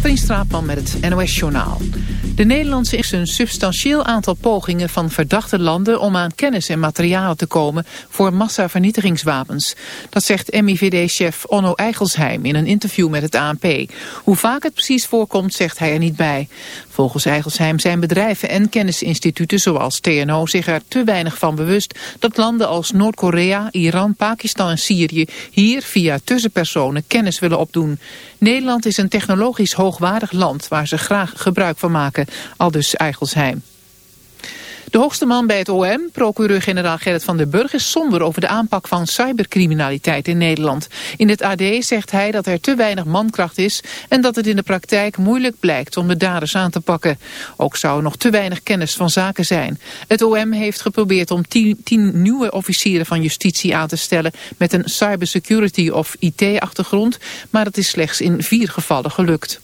Katrien Straatman met het NOS-journaal. De Nederlandse is een substantieel aantal pogingen van verdachte landen... om aan kennis en materialen te komen voor massavernietigingswapens. Dat zegt MIVD-chef Onno Eigelsheim in een interview met het ANP. Hoe vaak het precies voorkomt, zegt hij er niet bij. Volgens Eigelsheim zijn bedrijven en kennisinstituten zoals TNO zich er te weinig van bewust... dat landen als Noord-Korea, Iran, Pakistan en Syrië hier via tussenpersonen kennis willen opdoen. Nederland is een technologisch hoogwaardig land waar ze graag gebruik van maken, aldus Eigelsheim. De hoogste man bij het OM, procureur-generaal Gerrit van der Burg, is somber over de aanpak van cybercriminaliteit in Nederland. In het AD zegt hij dat er te weinig mankracht is en dat het in de praktijk moeilijk blijkt om de daders aan te pakken. Ook zou er nog te weinig kennis van zaken zijn. Het OM heeft geprobeerd om tien, tien nieuwe officieren van justitie aan te stellen met een cybersecurity of IT-achtergrond, maar het is slechts in vier gevallen gelukt.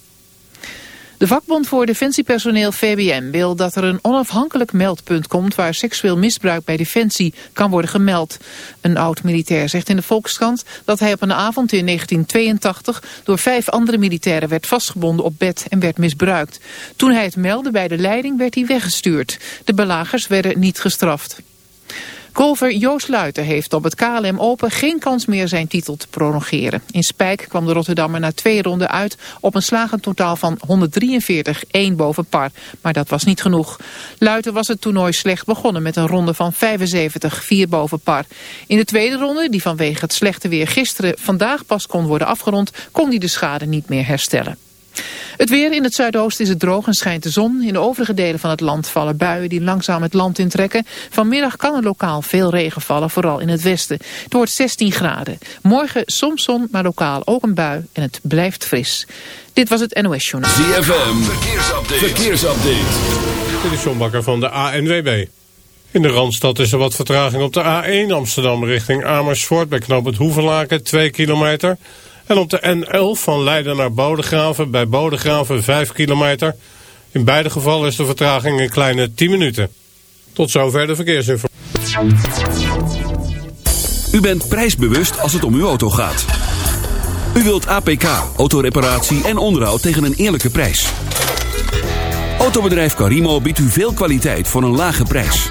De vakbond voor defensiepersoneel VBM wil dat er een onafhankelijk meldpunt komt waar seksueel misbruik bij defensie kan worden gemeld. Een oud-militair zegt in de Volkskrant dat hij op een avond in 1982 door vijf andere militairen werd vastgebonden op bed en werd misbruikt. Toen hij het meldde bij de leiding werd hij weggestuurd. De belagers werden niet gestraft. Golfer Joost Luiten heeft op het KLM Open geen kans meer zijn titel te prolongeren. In Spijk kwam de Rotterdammer na twee ronden uit op een slagend totaal van 143, 1 boven par. Maar dat was niet genoeg. Luiten was het toernooi slecht begonnen met een ronde van 75, 4 boven par. In de tweede ronde, die vanwege het slechte weer gisteren vandaag pas kon worden afgerond, kon hij de schade niet meer herstellen. Het weer in het zuidoosten is het droog en schijnt de zon. In de overige delen van het land vallen buien die langzaam het land intrekken. Vanmiddag kan er lokaal veel regen vallen, vooral in het westen. Het wordt 16 graden. Morgen soms zon, maar lokaal ook een bui en het blijft fris. Dit was het NOS Journaal. ZFM, verkeersupdate. verkeersupdate. Dit is John Bakker van de ANWB. In de Randstad is er wat vertraging op de A1 Amsterdam richting Amersfoort... bij knoop het Hoevenlaken, 2 kilometer... En op de N11 van Leiden naar Bodegraven bij Bodegraven 5 kilometer. In beide gevallen is de vertraging een kleine 10 minuten. Tot zover de verkeersinformatie. U bent prijsbewust als het om uw auto gaat. U wilt APK, autoreparatie en onderhoud tegen een eerlijke prijs. Autobedrijf Carimo biedt u veel kwaliteit voor een lage prijs.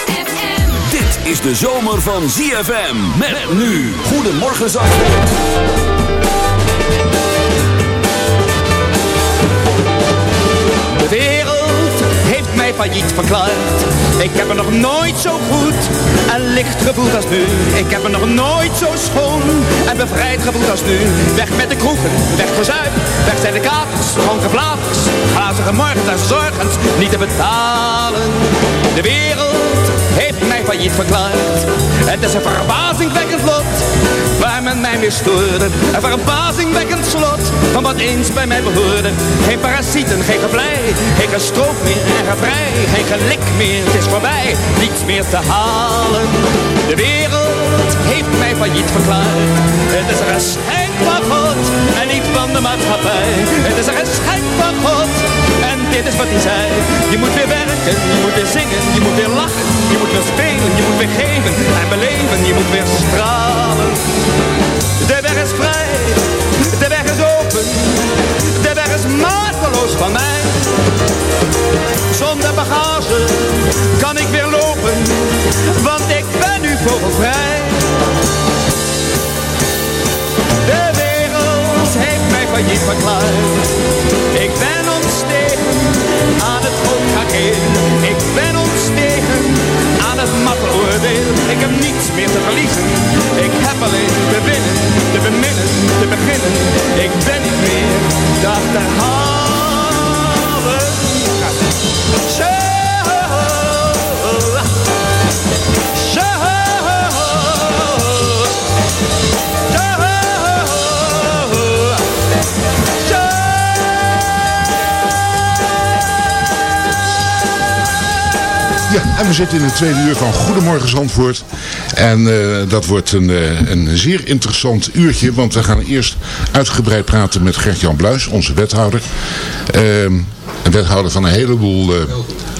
Is de zomer van ZFM. Met nu. Goedemorgen Zandvoort. De wereld heeft mij failliet verklaard. Ik heb er nog nooit zo goed en licht gevoeld als nu. Ik heb er nog nooit zo schoon en bevrijd gevoeld als nu. Weg met de kroegen, weg verzuip, weg zijn de kapers, dronken blaters, glazige morgens, zorgens niet te betalen. De wereld heeft mij failliet verklaard. Het is een verbazingwekkend lot waar men mij weer stoorde. Een verbazingwekkend slot van wat eens bij mij behoorde. Geen parasieten, geen geblij, geen gestroop meer en gevrij. Geen gelik meer, het is voorbij, niets meer te halen. De wereld heeft mij failliet verklaard. Het is een geschenk van God en niet van de maatschappij. Het is een geschenk van God en dit is wat hij zei. Je moet weer werken, je moet weer zingen, je moet weer lachen. Je moet weer spelen, je moet weer geven en beleven. Je moet weer stralen. De weg is vrij, de De weg is mateloos van mij. Zonder bagage kan ik weer lopen, want ik ben nu vogelvrij. De wereld heeft mij failliet verklaard. Ik ben aan het keer. Ik ben ontstegen aan het matte oordeel. Ik heb niets meer te verliezen. Ik heb alleen te winnen, te beminnen, te beginnen. Ik ben niet meer te achterhalen. En we zitten in het tweede uur van Goedemorgen Zandvoort. En eh, dat wordt een, eh, een zeer interessant uurtje, want we gaan eerst uitgebreid praten met Gert-Jan Bluis, onze wethouder. Een wethouder van een heleboel eh,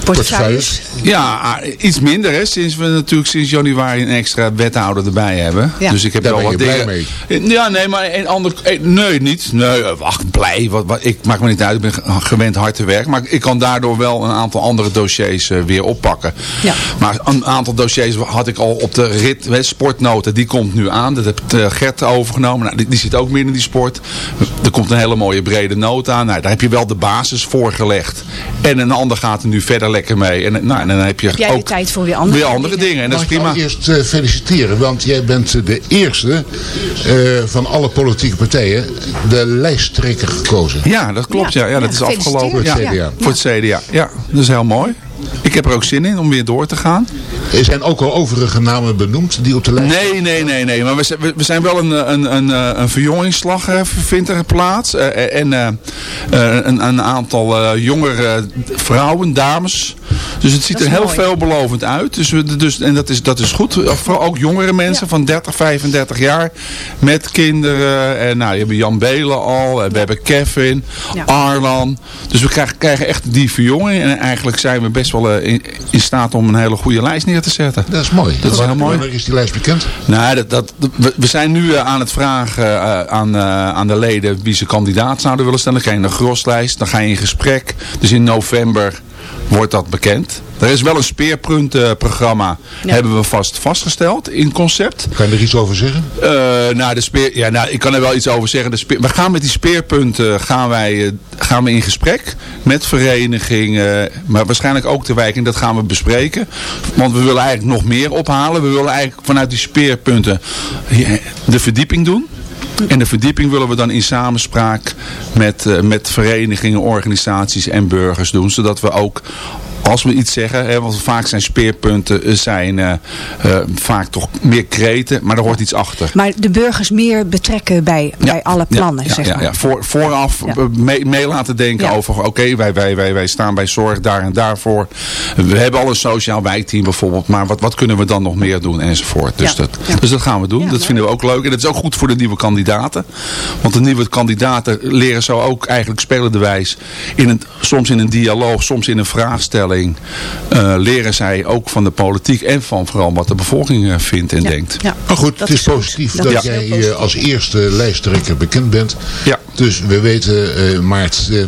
portefeuilles. Ja, ah, iets minder hè, sinds we natuurlijk sinds januari een extra wethouder erbij hebben. Ja. Dus ik heb Daar wel ben wat je blij dingen. Ja, nee, maar een ander, eh, nee, niet. Nee, eh, wacht, blij. Wat, wat, ik maak me niet uit, ik ben ge- gewend hard te werken. Maar ik kan daardoor wel een aantal andere dossiers eh, weer oppakken. Ja. Maar een aantal dossiers had ik al op de rit, hè, sportnoten, die komt nu aan. Dat heeft eh, Gert overgenomen. Nou, die, die zit ook meer in die sport. Er komt een hele mooie brede noot aan. Nou, daar heb je wel de basis voor gelegd. En een ander gaat er nu verder lekker mee. En, nou, en dan heb je Heb ook tijd voor weer andere weer andere dingen? dingen. En dat is prima. eerst eh, feliciteren, want jij bent eh, de eerste eh, van alle politieke partijen de lijsttrekker gekozen. Ja, dat klopt. Ja, ja, dat Ja, is afgelopen. Voor het. CDA. Ja. Voor het CDA. Ja, dat is heel mooi. Ik heb er ook zin in om weer door te gaan. Er zijn ook al overige namen benoemd die op de lijst Nee, nee, nee, nee. Maar we zijn, we- we zijn wel een, een, een, eh, een verjongingsslag eh, vindt er plaats. Eh, En eh, eh, een, een aantal eh, jongere vrouwen, dames. Dus het ziet er heel mooi. veelbelovend uit. Dus, we, dus, en dat is, dat is goed. Vooral ook jongere mensen van 30, 35 jaar. Met kinderen. En nou, je hebt Jan Belen al. We hebben Kevin. Ja. Arlan. Dus we krijgen, krijgen echt die verjonging. En eigenlijk zijn we best wel eh, in, in staat om een hele goede lijst neer te zetten. Dat is mooi. Dat is heel mooi. Wanneer is die lijst bekend? Nou, dat, dat, we, we zijn nu eh, aan het vragen eh, aan, aan de leden wie ze kandidaat zouden willen stellen. Dan krijg je een groslijst, dan ga je in gesprek. Dus in november wordt dat bekend. Er is wel een speerpuntenprogramma, Ja. hebben we vast vastgesteld in concept. Kan je er iets over zeggen? Eh, nou, de speer, ja, nou, ik kan er wel iets over zeggen. De speer, we gaan met die speerpunten gaan wij, eh, gaan we in gesprek met verenigingen, maar waarschijnlijk ook de wijk. En dat gaan we bespreken. Want we willen eigenlijk nog meer ophalen. We willen eigenlijk vanuit die speerpunten de verdieping doen. En de verdieping willen we dan in samenspraak met, eh, met verenigingen, organisaties en burgers doen. Zodat we ook als we iets zeggen, hè, want vaak zijn speerpunten eh, zijn eh, eh, vaak toch meer kreten, maar er hoort iets achter. Maar de burgers meer betrekken bij, bij alle plannen, ja, zeg ja, maar. ja. Voor, vooraf Ja. eh, mee, mee laten denken over, oké, wij, wij, wij, wij staan bij zorg daar en daarvoor. We hebben al een sociaal wijkteam bijvoorbeeld, maar wat, wat kunnen we dan nog meer doen enzovoort. Dus, dat, dus dat gaan we doen. Dat vinden we ook leuk. En dat is ook goed voor de nieuwe kandidaten. Want de nieuwe kandidaten leren zo ook eigenlijk spelenderwijs, in een, soms in een dialoog, soms in een eh, leren zij ook van de politiek en van vooral wat de bevolking eh, vindt en Ja. denkt. Ja. Maar goed, Dat het is positief Dat dat, is jij eh, positief. als eerste lijsttrekker bekend bent. Ja. Dus we weten eh, maart, eh,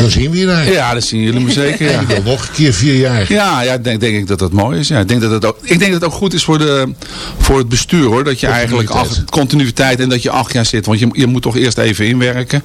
dan zien we je daar. Ja, dat zien jullie me zeker. Ja. nog een keer vier jaar. Ja, ja denk, denk ik dat dat mooi is. Ja, ik, denk dat het ook, ik denk dat het ook goed is voor, de, voor het bestuur hoor. Dat je eigenlijk Continuïteit. acht, continuïteit en dat je acht jaar zit. Want je, je moet toch eerst even inwerken.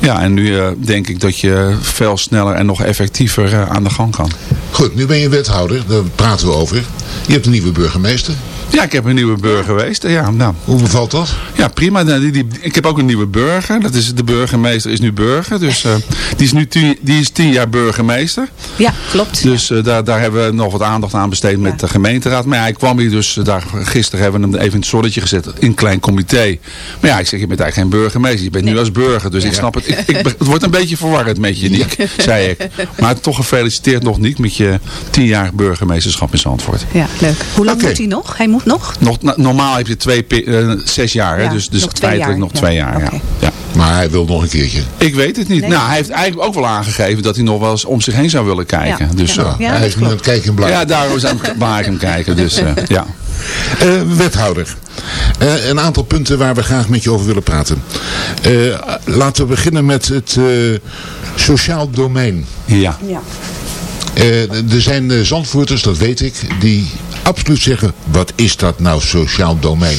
Ja, en nu eh, denk ik dat je veel sneller en nog effectiever eh, aan de gang kan. Goed, nu ben je wethouder, daar praten we over. Je hebt een nieuwe burgemeester. Ja, ik heb een nieuwe burger geweest. Ja, nou, Hoe bevalt dat? ja prima. Nou, Die, die, ik heb ook een nieuwe burger. Dat is, de burgemeester is nu burger. Dus eh, die is nu tien, die is tien jaar burgemeester. Ja, klopt. Dus eh, daar, daar hebben we nog wat aandacht aan besteed met Ja. de gemeenteraad. Maar ja, ik kwam hier dus, eh, daar, gisteren hebben we hem even in het zonnetje gezet. In een klein comité. Maar ja, ik zeg, je bent eigenlijk geen burgemeester. Je bent nu als burger. Dus ik snap het. Ik, ik, het wordt een beetje verwarrend met je, Niek, zei ik. Maar toch gefeliciteerd nog, Niek, met je tienjarig burgemeesterschap in Zandvoort. Ja, leuk. Hoe lang Oké. moet hij nog? Hij moet nog? Nog, no- normaal heb je twee, eh, zes jaar. Hè? Ja, dus dus nog twee feitelijk jaar. nog Ja, twee jaar. Ja. Ja. Maar hij wil nog een keertje. Ik weet het niet. Nee. Nou, hij heeft eigenlijk ook wel aangegeven dat hij nog wel eens om zich heen zou willen kijken. Ja. Dus, Ja. eh, hij is nu aan het kijken en blijven. ja, daarom zijn we waar hem kijken. Dus eh, ja. Eh, wethouder. Eh, een aantal punten waar we graag met je over willen praten. Eh, laten we beginnen met het eh, sociaal domein. Ja. Ja. Eh, er zijn eh, zandvoorters, dat weet ik, die absoluut zeggen, wat is dat nou sociaal domein?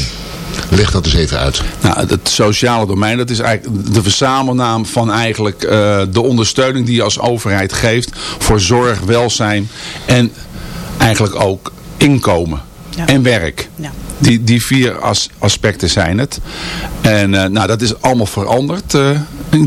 Leg dat eens even uit. Nou, het sociale domein, dat is eigenlijk de verzamelnaam van eigenlijk eh, de ondersteuning die je als overheid geeft voor zorg, welzijn en eigenlijk ook inkomen Ja. en werk. Ja. Die, die vier as- aspecten zijn het. En eh, nou, dat is allemaal veranderd eh,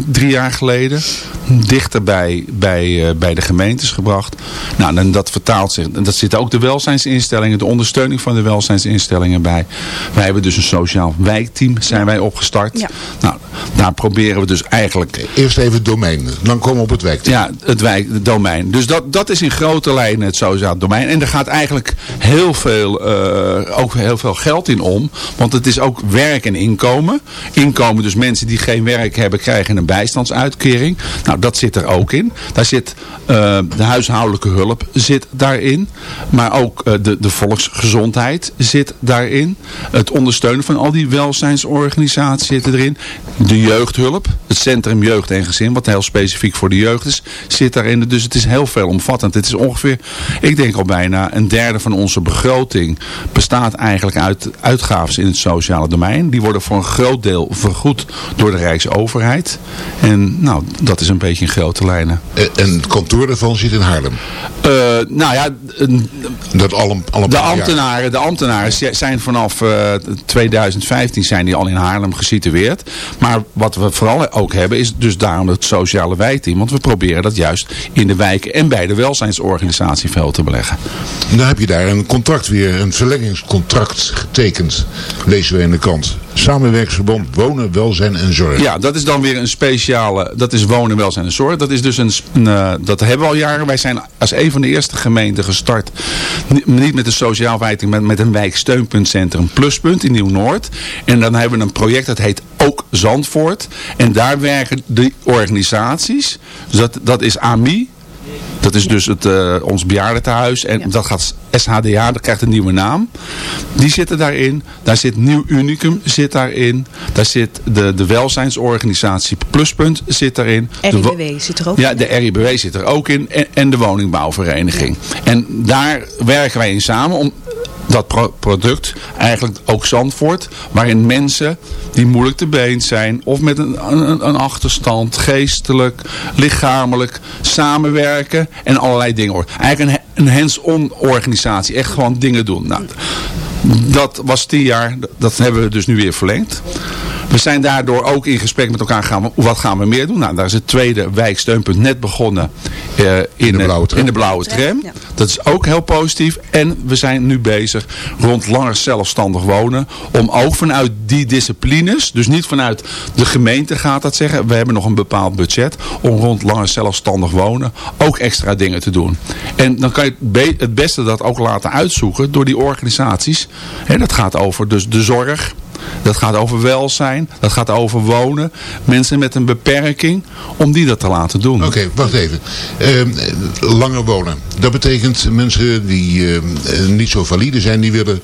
drie jaar geleden. Dichter bij, bij, eh, bij de gemeentes gebracht. Nou, en dat vertaalt zich. En dat zitten ook de welzijnsinstellingen, de ondersteuning van de welzijnsinstellingen bij. Wij hebben dus een sociaal wijkteam zijn wij opgestart. Ja. Nou, daar proberen we dus eigenlijk Eerst even het domein. Dan komen we op het wijkteam. ja, het wijk, het domein. Dus dat, dat is in grote lijnen het sociaal domein. En er gaat eigenlijk heel veel, eh, ook heel veel geld in om. Want het is ook werk en inkomen. Inkomen, dus mensen die geen werk hebben, krijgen een bijstandsuitkering. Nou, dat zit er ook in. Daar zit eh, de huishoudelijke hulp zit daarin. Maar ook eh, de, de volksgezondheid zit daarin. Het ondersteunen van al die welzijnsorganisaties zit erin. De jeugdhulp, het Centrum Jeugd en Gezin, wat heel specifiek voor de jeugd is, zit daarin. Dus het is heel veelomvattend. Het is ongeveer, ik denk al bijna een derde van onze begroting bestaat eigenlijk uit uitgaven in het sociale domein. Die worden voor een groot deel vergoed door de Rijksoverheid. En nou, dat is een beetje in grote lijnen. Eh, En het kantoor daarvan zit in Haarlem. Eh, nou ja, Dat al de jaar. ambtenaren, de ambtenaren zi- zijn vanaf eh, 2015 zijn die al in Haarlem gesitueerd. Maar wat we vooral ook hebben is dus daarom het sociale wijkteam. Want we proberen dat juist in de wijken en bij de welzijnsorganisatie veel te beleggen. Dan heb je daar een contract weer, een verlengingscontract getekend. Lezen we in de krant. Samenwerksverband Wonen, Welzijn en Zorg. Ja, dat is dan weer een speciale, dat is wonen, welzijn en zorg. Dat is dus een, eh, dat hebben we al jaren. Wij zijn als een van de eerste gemeenten gestart. Ni- Niet met een sociaal wijking, maar met een wijksteunpuntcentrum Pluspunt in Nieuw-Noord. En dan hebben we een project dat heet Ook Zandvoort. En daar werken de organisaties. Dus dat, dat is AMI, dat is dus het, eh, ons bejaardentehuis. En Ja. dat gaat SHDA, dat krijgt een nieuwe naam. Die zitten daarin. Daar zit Nieuw Unicum zit daarin. Daar zit de, de welzijnsorganisatie Pluspunt zit daarin. De RIBW zit er ook Ja, in, de RIBW zit er ook in. En, en de woningbouwvereniging. En daar werken wij in samen om dat pro- product, eigenlijk ook Zandvoort, waarin mensen die moeilijk te been zijn of met een, een, een achterstand, geestelijk, lichamelijk, samenwerken en allerlei dingen. Eigenlijk een, een hands-on organisatie, echt gewoon dingen doen. Nou, dat was tien jaar, dat hebben we dus nu weer verlengd. We zijn daardoor ook in gesprek met elkaar gaan. Wat gaan we meer doen? Nou, daar is het tweede wijksteunpunt net begonnen eh, in, de blauwe tram. in de blauwe tram. Ja. Dat is ook heel positief. En we zijn nu bezig rond langer zelfstandig wonen. Om ook vanuit die disciplines, dus niet vanuit de gemeente gaat dat zeggen. We hebben nog een bepaald budget. Om rond langer zelfstandig wonen ook extra dingen te doen. En dan kan je het, be- het beste dat ook laten uitzoeken door die organisaties. Hè, dat gaat over dus de zorg. Dat gaat over welzijn. Dat gaat over wonen. Mensen met een beperking. Om die dat te laten doen. Oké, wacht even. Ehm, eh, langer wonen. Dat betekent mensen die ehm, eh, niet zo valide zijn, die willen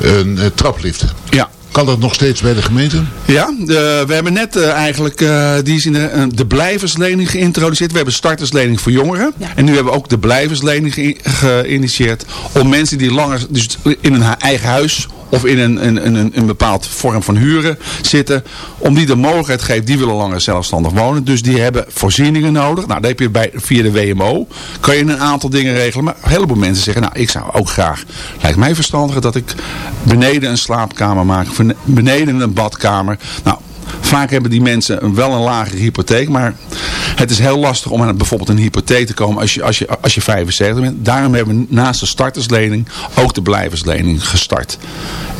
een eh, traplift. Ja. Kan dat nog steeds bij de gemeente? Ja, eh, we hebben net eh, eigenlijk, eh, die is in de, de blijverslening geïntroduceerd. We hebben starterslening voor jongeren. Ja. En nu hebben we ook de blijverslening ge- geïnitieerd. Om mensen die langer dus in een hu- eigen huis of in een, een, een, een bepaald vorm van huren zitten. Om die de mogelijkheid geven, die willen langer zelfstandig wonen. Dus die hebben voorzieningen nodig. Nou, dat heb je bij, via de WMO. Kan je een aantal dingen regelen. Maar een heleboel mensen zeggen, nou ik zou ook graag, lijkt mij verstandiger dat ik beneden een slaapkamer maak. Beneden een badkamer. Nou, Vaak hebben die mensen wel een lagere hypotheek, maar het is heel lastig om aan bijvoorbeeld een hypotheek te komen als je, als je, als je 75 bent. Daarom hebben we naast de starterslening ook de blijverslening gestart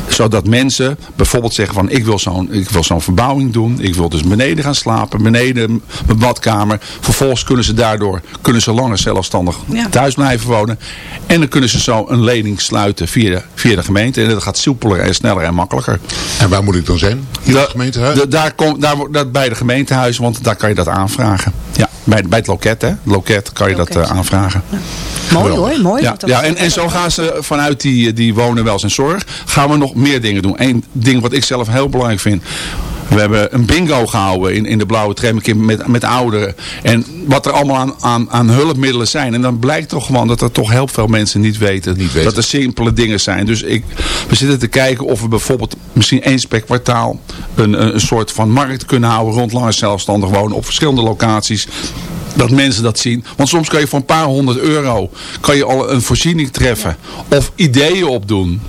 zodat mensen bijvoorbeeld zeggen van ik wil zo'n ik wil zo'n verbouwing doen. Ik wil dus beneden gaan slapen. Beneden mijn badkamer. Vervolgens kunnen ze daardoor kunnen ze langer zelfstandig Ja. thuis blijven wonen. En dan kunnen ze zo een lening sluiten via de, via de gemeente. En dat gaat soepeler en sneller en makkelijker. En waar moet ik dan zijn? Hier het gemeentehuis? Da- daar komt, daar, wordt- dat bij de gemeentehuis, want daar kan je dat aanvragen. Ja, bij, bij het loket hè. Het loket kan je dat eh, aanvragen. Mooi hoor, mooi. Ja, ja en, en zo gaan ze vanuit die, die wonen, welzijn, zorg, gaan we nog meer dingen doen. Eén ding wat ik zelf heel belangrijk vind. We hebben een bingo gehouden in, in de blauwe tram met, met ouderen. En wat er allemaal aan, aan, aan hulpmiddelen zijn. En dan blijkt toch gewoon dat er toch heel veel mensen niet weten, Niet weten. dat er simpele dingen zijn. Dus ik, we zitten te kijken of we bijvoorbeeld misschien eens per kwartaal een, een, een soort van markt kunnen houden rond lange zelfstandig wonen op verschillende locaties. Dat mensen dat zien. Want soms kan je voor een paar honderd euro kan je al een voorziening treffen. Of ideeën opdoen.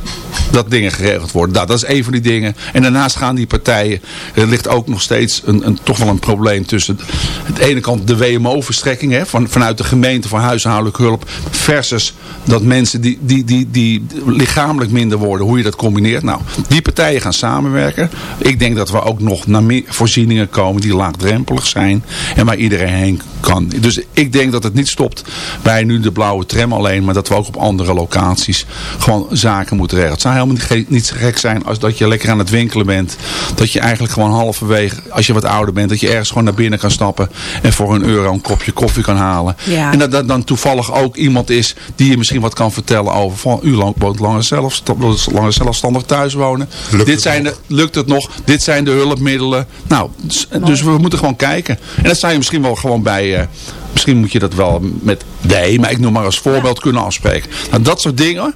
Dat dingen geregeld worden. Nou, dat is een van die dingen. En daarnaast gaan die partijen. Er ligt ook nog steeds een, een, toch wel een probleem tussen. Aan de ene kant de WMO-verstrekking. Van, vanuit de gemeente voor huishoudelijke hulp. Versus dat mensen die, die, die, die lichamelijk minder worden. Hoe je dat combineert. Nou, die partijen gaan samenwerken. Ik denk dat we ook nog naar meer voorzieningen komen die laagdrempelig zijn. En waar iedereen heen kan. Dus ik denk dat het niet stopt bij nu de blauwe tram alleen. Maar dat we ook op andere locaties gewoon zaken moeten regelen. Het zou helemaal niet, zo gek zijn als dat je lekker aan het winkelen bent. Dat je eigenlijk gewoon halverwege, als je wat ouder bent, dat je ergens gewoon naar binnen kan stappen. En voor een euro een kopje koffie kan halen. Ja. En dat dat dan toevallig ook iemand is die je misschien wat kan vertellen over. Van, u lang, woont langer, zelfsta- langer zelfstandig thuis wonen. Lukt Dit het zijn nog? de, lukt het nog? Dit zijn de hulpmiddelen. Nou, dus, dus we moeten gewoon kijken. En dat zou je misschien wel gewoon bij... eh, misschien moet je dat wel met nee, maar ik noem maar als voorbeeld kunnen afspreken. Nou, dat soort dingen.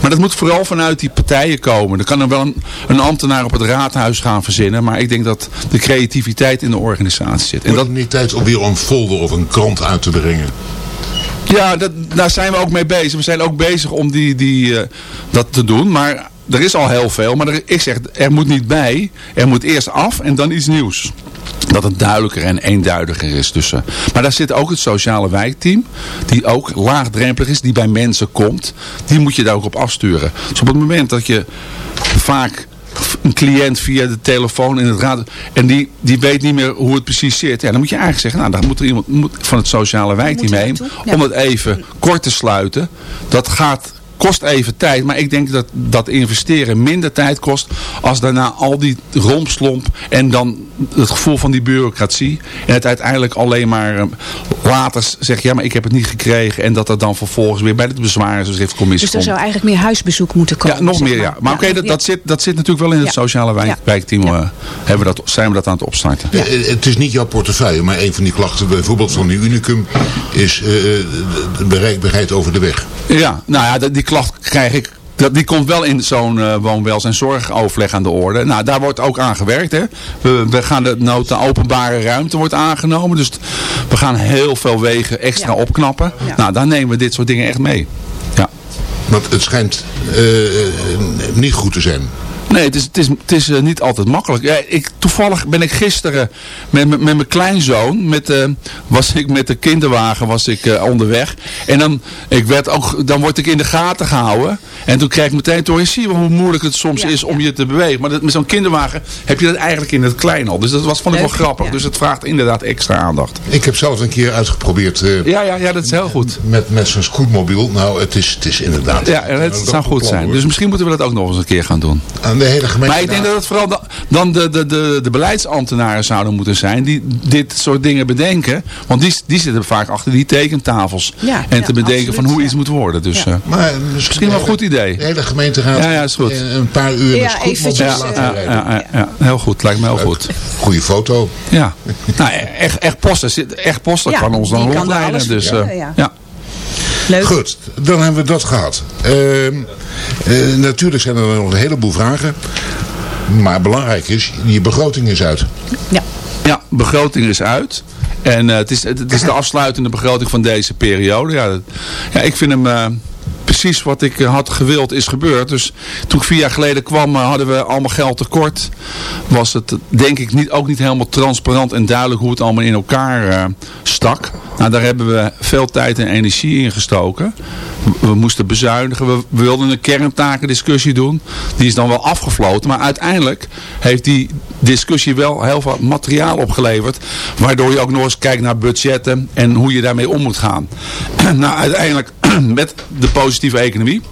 Maar dat moet vooral vanuit die partijen komen. Er kan er wel een, een ambtenaar op het raadhuis gaan verzinnen. Maar ik denk dat de creativiteit in de organisatie zit. En dat, niet tijd om weer een folder of een krant uit te brengen? ja, dat, daar zijn we ook mee bezig. We zijn ook bezig om die, die, eh, dat te doen. Maar er is al heel veel. Maar er, ik zeg, er moet niet bij. Er moet eerst af en dan iets nieuws. Dat het duidelijker en eenduidiger is. Dus, eh, maar daar zit ook het sociale wijkteam. Die ook laagdrempelig is. Die bij mensen komt. Die moet je daar ook op afsturen. Dus op het moment dat je vaak een cliënt via de telefoon in het raad. En die, die weet niet meer hoe het precies zit. Ja, dan moet je eigenlijk zeggen, nou, dan moet er iemand moet van het sociale wijkteam heen. ja. Om het even kort te sluiten. Dat gaat, kost even tijd. Maar ik denk dat dat investeren minder tijd kost. Als daarna al die rompslomp. En dan het gevoel van die bureaucratie. En het uiteindelijk alleen maar eh, later zegt. Ja, maar ik heb het niet gekregen. En dat dat dan vervolgens weer bij de bezwarenschriftcommissie Dus er komt. zou eigenlijk meer huisbezoek moeten komen. Ja, nog meer ja. Maar oké, dat, zit, dat zit natuurlijk wel in het Ja. sociale wijk, Ja. wijkteam. Ja. eh, hebben we dat, zijn we dat aan het opstarten. Eh, eh, Het is niet jouw portefeuille, maar een van die klachten bijvoorbeeld van de Unicum is eh, de bereikbaarheid over de weg. Ja, nou ja, dat- die klacht krijg ik. Dat, die komt wel in zo'n eh woonwelzijn zorgoverleg aan de orde. Nou, daar wordt ook aan gewerkt. Hè. We, we gaan de nota openbare ruimte wordt aangenomen. Dus t- we gaan heel veel wegen extra Ja. opknappen. Ja. Nou, daar nemen we dit soort dingen echt mee. Ja. Want het schijnt eh, eh, niet goed te zijn. Nee, het is, het is, het is eh, niet altijd makkelijk. Ja, ik, toevallig ben ik gisteren met, met, met mijn kleinzoon, met, eh, was ik met de kinderwagen was ik, eh, onderweg. En dan, ik werd ook, dan word ik in de gaten gehouden. En toen kreeg ik meteen door, zie je wel hoe moeilijk het soms Ja, is om ja. je te bewegen. Maar dat, met zo'n kinderwagen heb je dat eigenlijk in het klein al. Dus dat was, vond ik wel grappig. ja. Dus het vraagt inderdaad extra aandacht. Ik heb zelf een keer uitgeprobeerd eh, Ja, ja, ja dat is heel goed. met, met zo'n scootmobiel. Nou, het is, het is inderdaad... Ja, en het zou goed zijn. Dus misschien moeten we dat ook nog eens een keer gaan doen. Aan de hele gemeente... Maar ik denk dat het vooral da- dan de, de, de, de beleidsambtenaren zouden moeten zijn die dit soort dingen bedenken. Want die, die zitten vaak achter die tekentafels. Ja, en ja, te bedenken absoluut, van hoe ja. iets moet worden. Dus Ja. eh, Maar misschien wel een goed idee. De hele gemeenteraad Ja, ja, is goed. eh, een paar uur Ja, eventjes, laten eh, ja, rijden. ja, ja, ja, heel goed. Lijkt me heel goed. Goeie foto. Ja. nou, echt, echt posten, echt posten Ja, kan ons dan rondleiden. Dus, eh, ja. Leuk. Goed, dan hebben we dat gehad. Ehm, eh, natuurlijk zijn er nog een heleboel vragen. Maar belangrijk is, je begroting is uit. Ja. Ja, begroting is uit. En eh, het, is, het, het is de afsluitende begroting van deze periode. Ja, dat- ja ik vind hem eh, precies wat ik eh, had gewild is gebeurd. Dus toen ik vier jaar geleden kwam eh, hadden we allemaal geld tekort. Was het denk ik niet, ook niet helemaal transparant en duidelijk hoe het allemaal in elkaar eh, stak. Nou, daar hebben we veel tijd en energie in gestoken. We, we moesten bezuinigen. We, we wilden een kerntakendiscussie doen. Die is dan wel afgefloten. Maar uiteindelijk heeft die discussie wel heel veel materiaal opgeleverd. Waardoor je ook nog eens kijkt naar budgetten en hoe je daarmee om moet gaan. nou, uiteindelijk met de positieve economie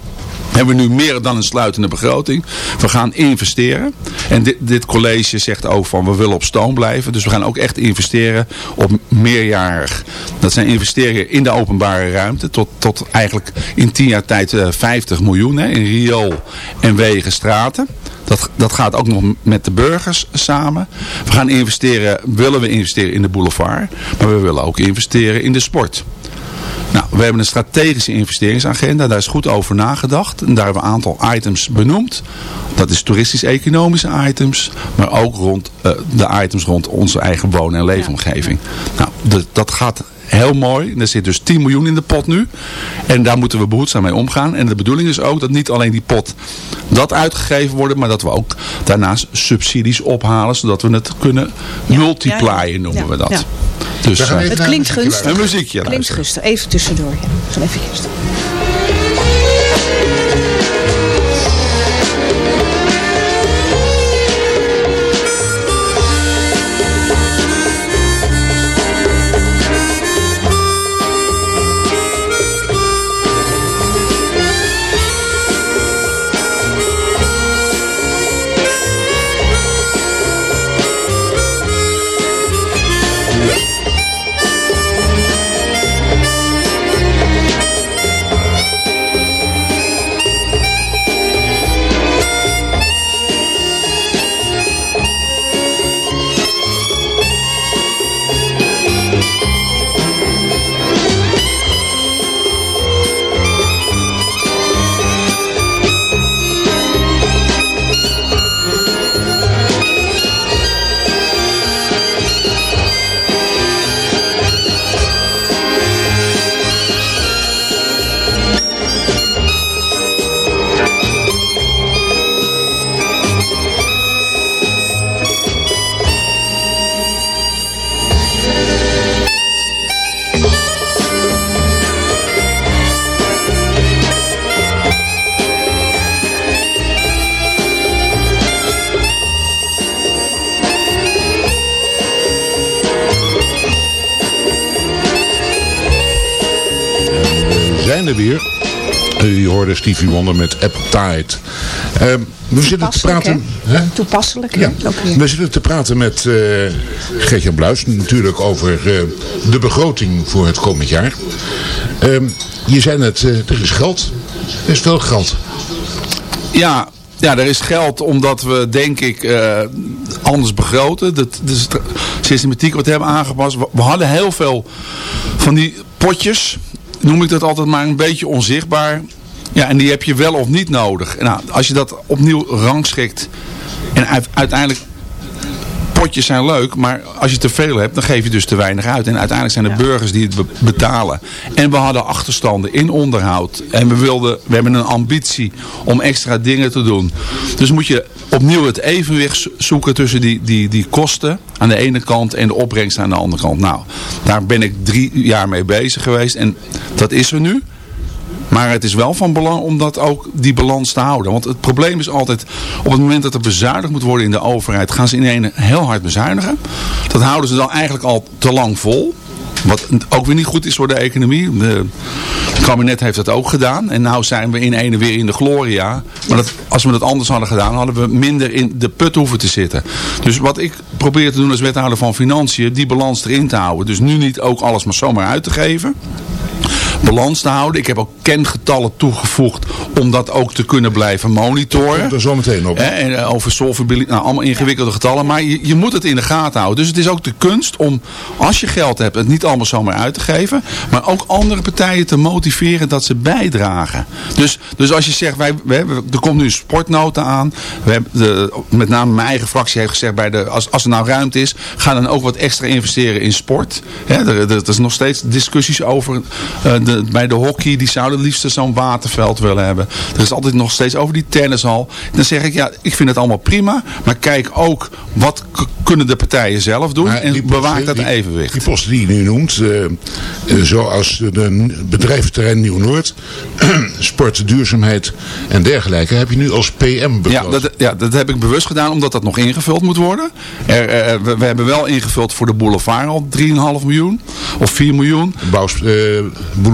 hebben we nu meer dan een sluitende begroting. We gaan investeren. En dit, dit college zegt ook van we willen op stoom blijven. Dus we gaan ook echt investeren op meerjarig. Dat zijn investeringen in de openbare ruimte. Tot, tot eigenlijk in tien jaar tijd eh, 50 miljoen. Hè, in riool en wegen, straten. Dat, dat gaat ook nog met de burgers samen. We gaan investeren, willen we investeren in de boulevard. Maar we willen ook investeren in de sport. Nou, we hebben een strategische investeringsagenda. Daar is goed over nagedacht. En daar hebben we een aantal items benoemd. Dat is toeristisch-economische items. Maar ook rond, eh, de items rond onze eigen wonen- en leefomgeving. Nou, de- dat gaat heel mooi. Er zit dus 10 miljoen in de pot nu. En daar moeten we behoedzaam mee omgaan. En de bedoeling is ook dat niet alleen die pot dat uitgegeven wordt. Maar dat we ook daarnaast subsidies ophalen. Zodat we het kunnen multiplyen noemen we dat. Dus, Het klinkt gunstig. een muziekje Klinkt gunstig. Even tussendoor. Ja. Even Stevie Wonder met Appetite. Ehm, we zitten te praten... hè? Hè? Toepasselijk. Ja, hè? We zitten te praten met uh, Gertjan Bluis natuurlijk over eh, de begroting voor het komend jaar. Ehm, je zei net, eh, er is geld. Er is veel geld. Ja, ja, er is geld omdat we denk ik eh, anders begroten. De, de st- systematiek wat we hebben aangepast. We, we hadden heel veel van die potjes. Noem ik dat altijd maar een beetje onzichtbaar. Ja, en die heb je wel of niet nodig. Nou, als je dat opnieuw rangschikt. En uit- uiteindelijk potjes zijn leuk, maar als je te veel hebt, dan geef je dus te weinig uit. En uiteindelijk zijn de burgers die het be- betalen. En we hadden achterstanden in onderhoud. En we, wilden, we hebben een ambitie om extra dingen te doen. Dus moet je opnieuw het evenwicht zo- zoeken tussen die, die, die kosten aan de ene kant en de opbrengst aan de andere kant. Nou, daar ben ik drie jaar mee bezig geweest en dat is er nu. Maar het is wel van belang om dat ook die balans te houden. Want het probleem is altijd, op het moment dat er bezuinigd moet worden in de overheid, gaan ze ineens heel hard bezuinigen. Dat houden ze dan eigenlijk al te lang vol. Wat ook weer niet goed is voor de economie. De, het kabinet heeft dat ook gedaan. En nu zijn we in ene weer in de gloria. Maar dat, als we dat anders hadden gedaan, hadden we minder in de put hoeven te zitten. Dus wat ik probeer te doen als wethouder van Financiën, die balans erin te houden. Dus nu niet ook alles maar zomaar uit te geven balans te houden. Ik heb ook kengetallen toegevoegd om dat ook te kunnen blijven monitoren. Komt er zo meteen op. Hè, en eh, over solvability, nou, allemaal ingewikkelde getallen. Maar je, je moet het in de gaten houden. Dus het is ook de kunst om, als je geld hebt, het niet allemaal zomaar uit te geven. Maar ook andere partijen te motiveren dat ze bijdragen. Dus, dus als je zegt, wij, we hebben, er komt nu een sportnota aan. We hebben de, met name mijn eigen fractie heeft gezegd, bij de, als, als er nou ruimte is, ga dan ook wat extra investeren in sport. Hè, er, er, er is nog steeds discussies over eh, de, bij de hockey. Die zouden het liefst zo'n waterveld willen hebben. Er is altijd nog steeds over die tennishal. Dan zeg ik, ja, ik vind het allemaal prima. Maar kijk ook, wat kunnen de partijen zelf doen? Maar en bewaak dat die- evenwicht. Die posten die je nu noemt, eh, eh, zoals de bedrijventerrein Nieuw-Noord, sport, duurzaamheid en dergelijke, heb je nu als PM Ja bekloot. dat, ja, dat heb ik bewust gedaan, omdat dat nog ingevuld moet worden. Er, eh, we, we hebben wel ingevuld voor de boulevard al 3,5 miljoen. Of 4 miljoen. Bouws, eh,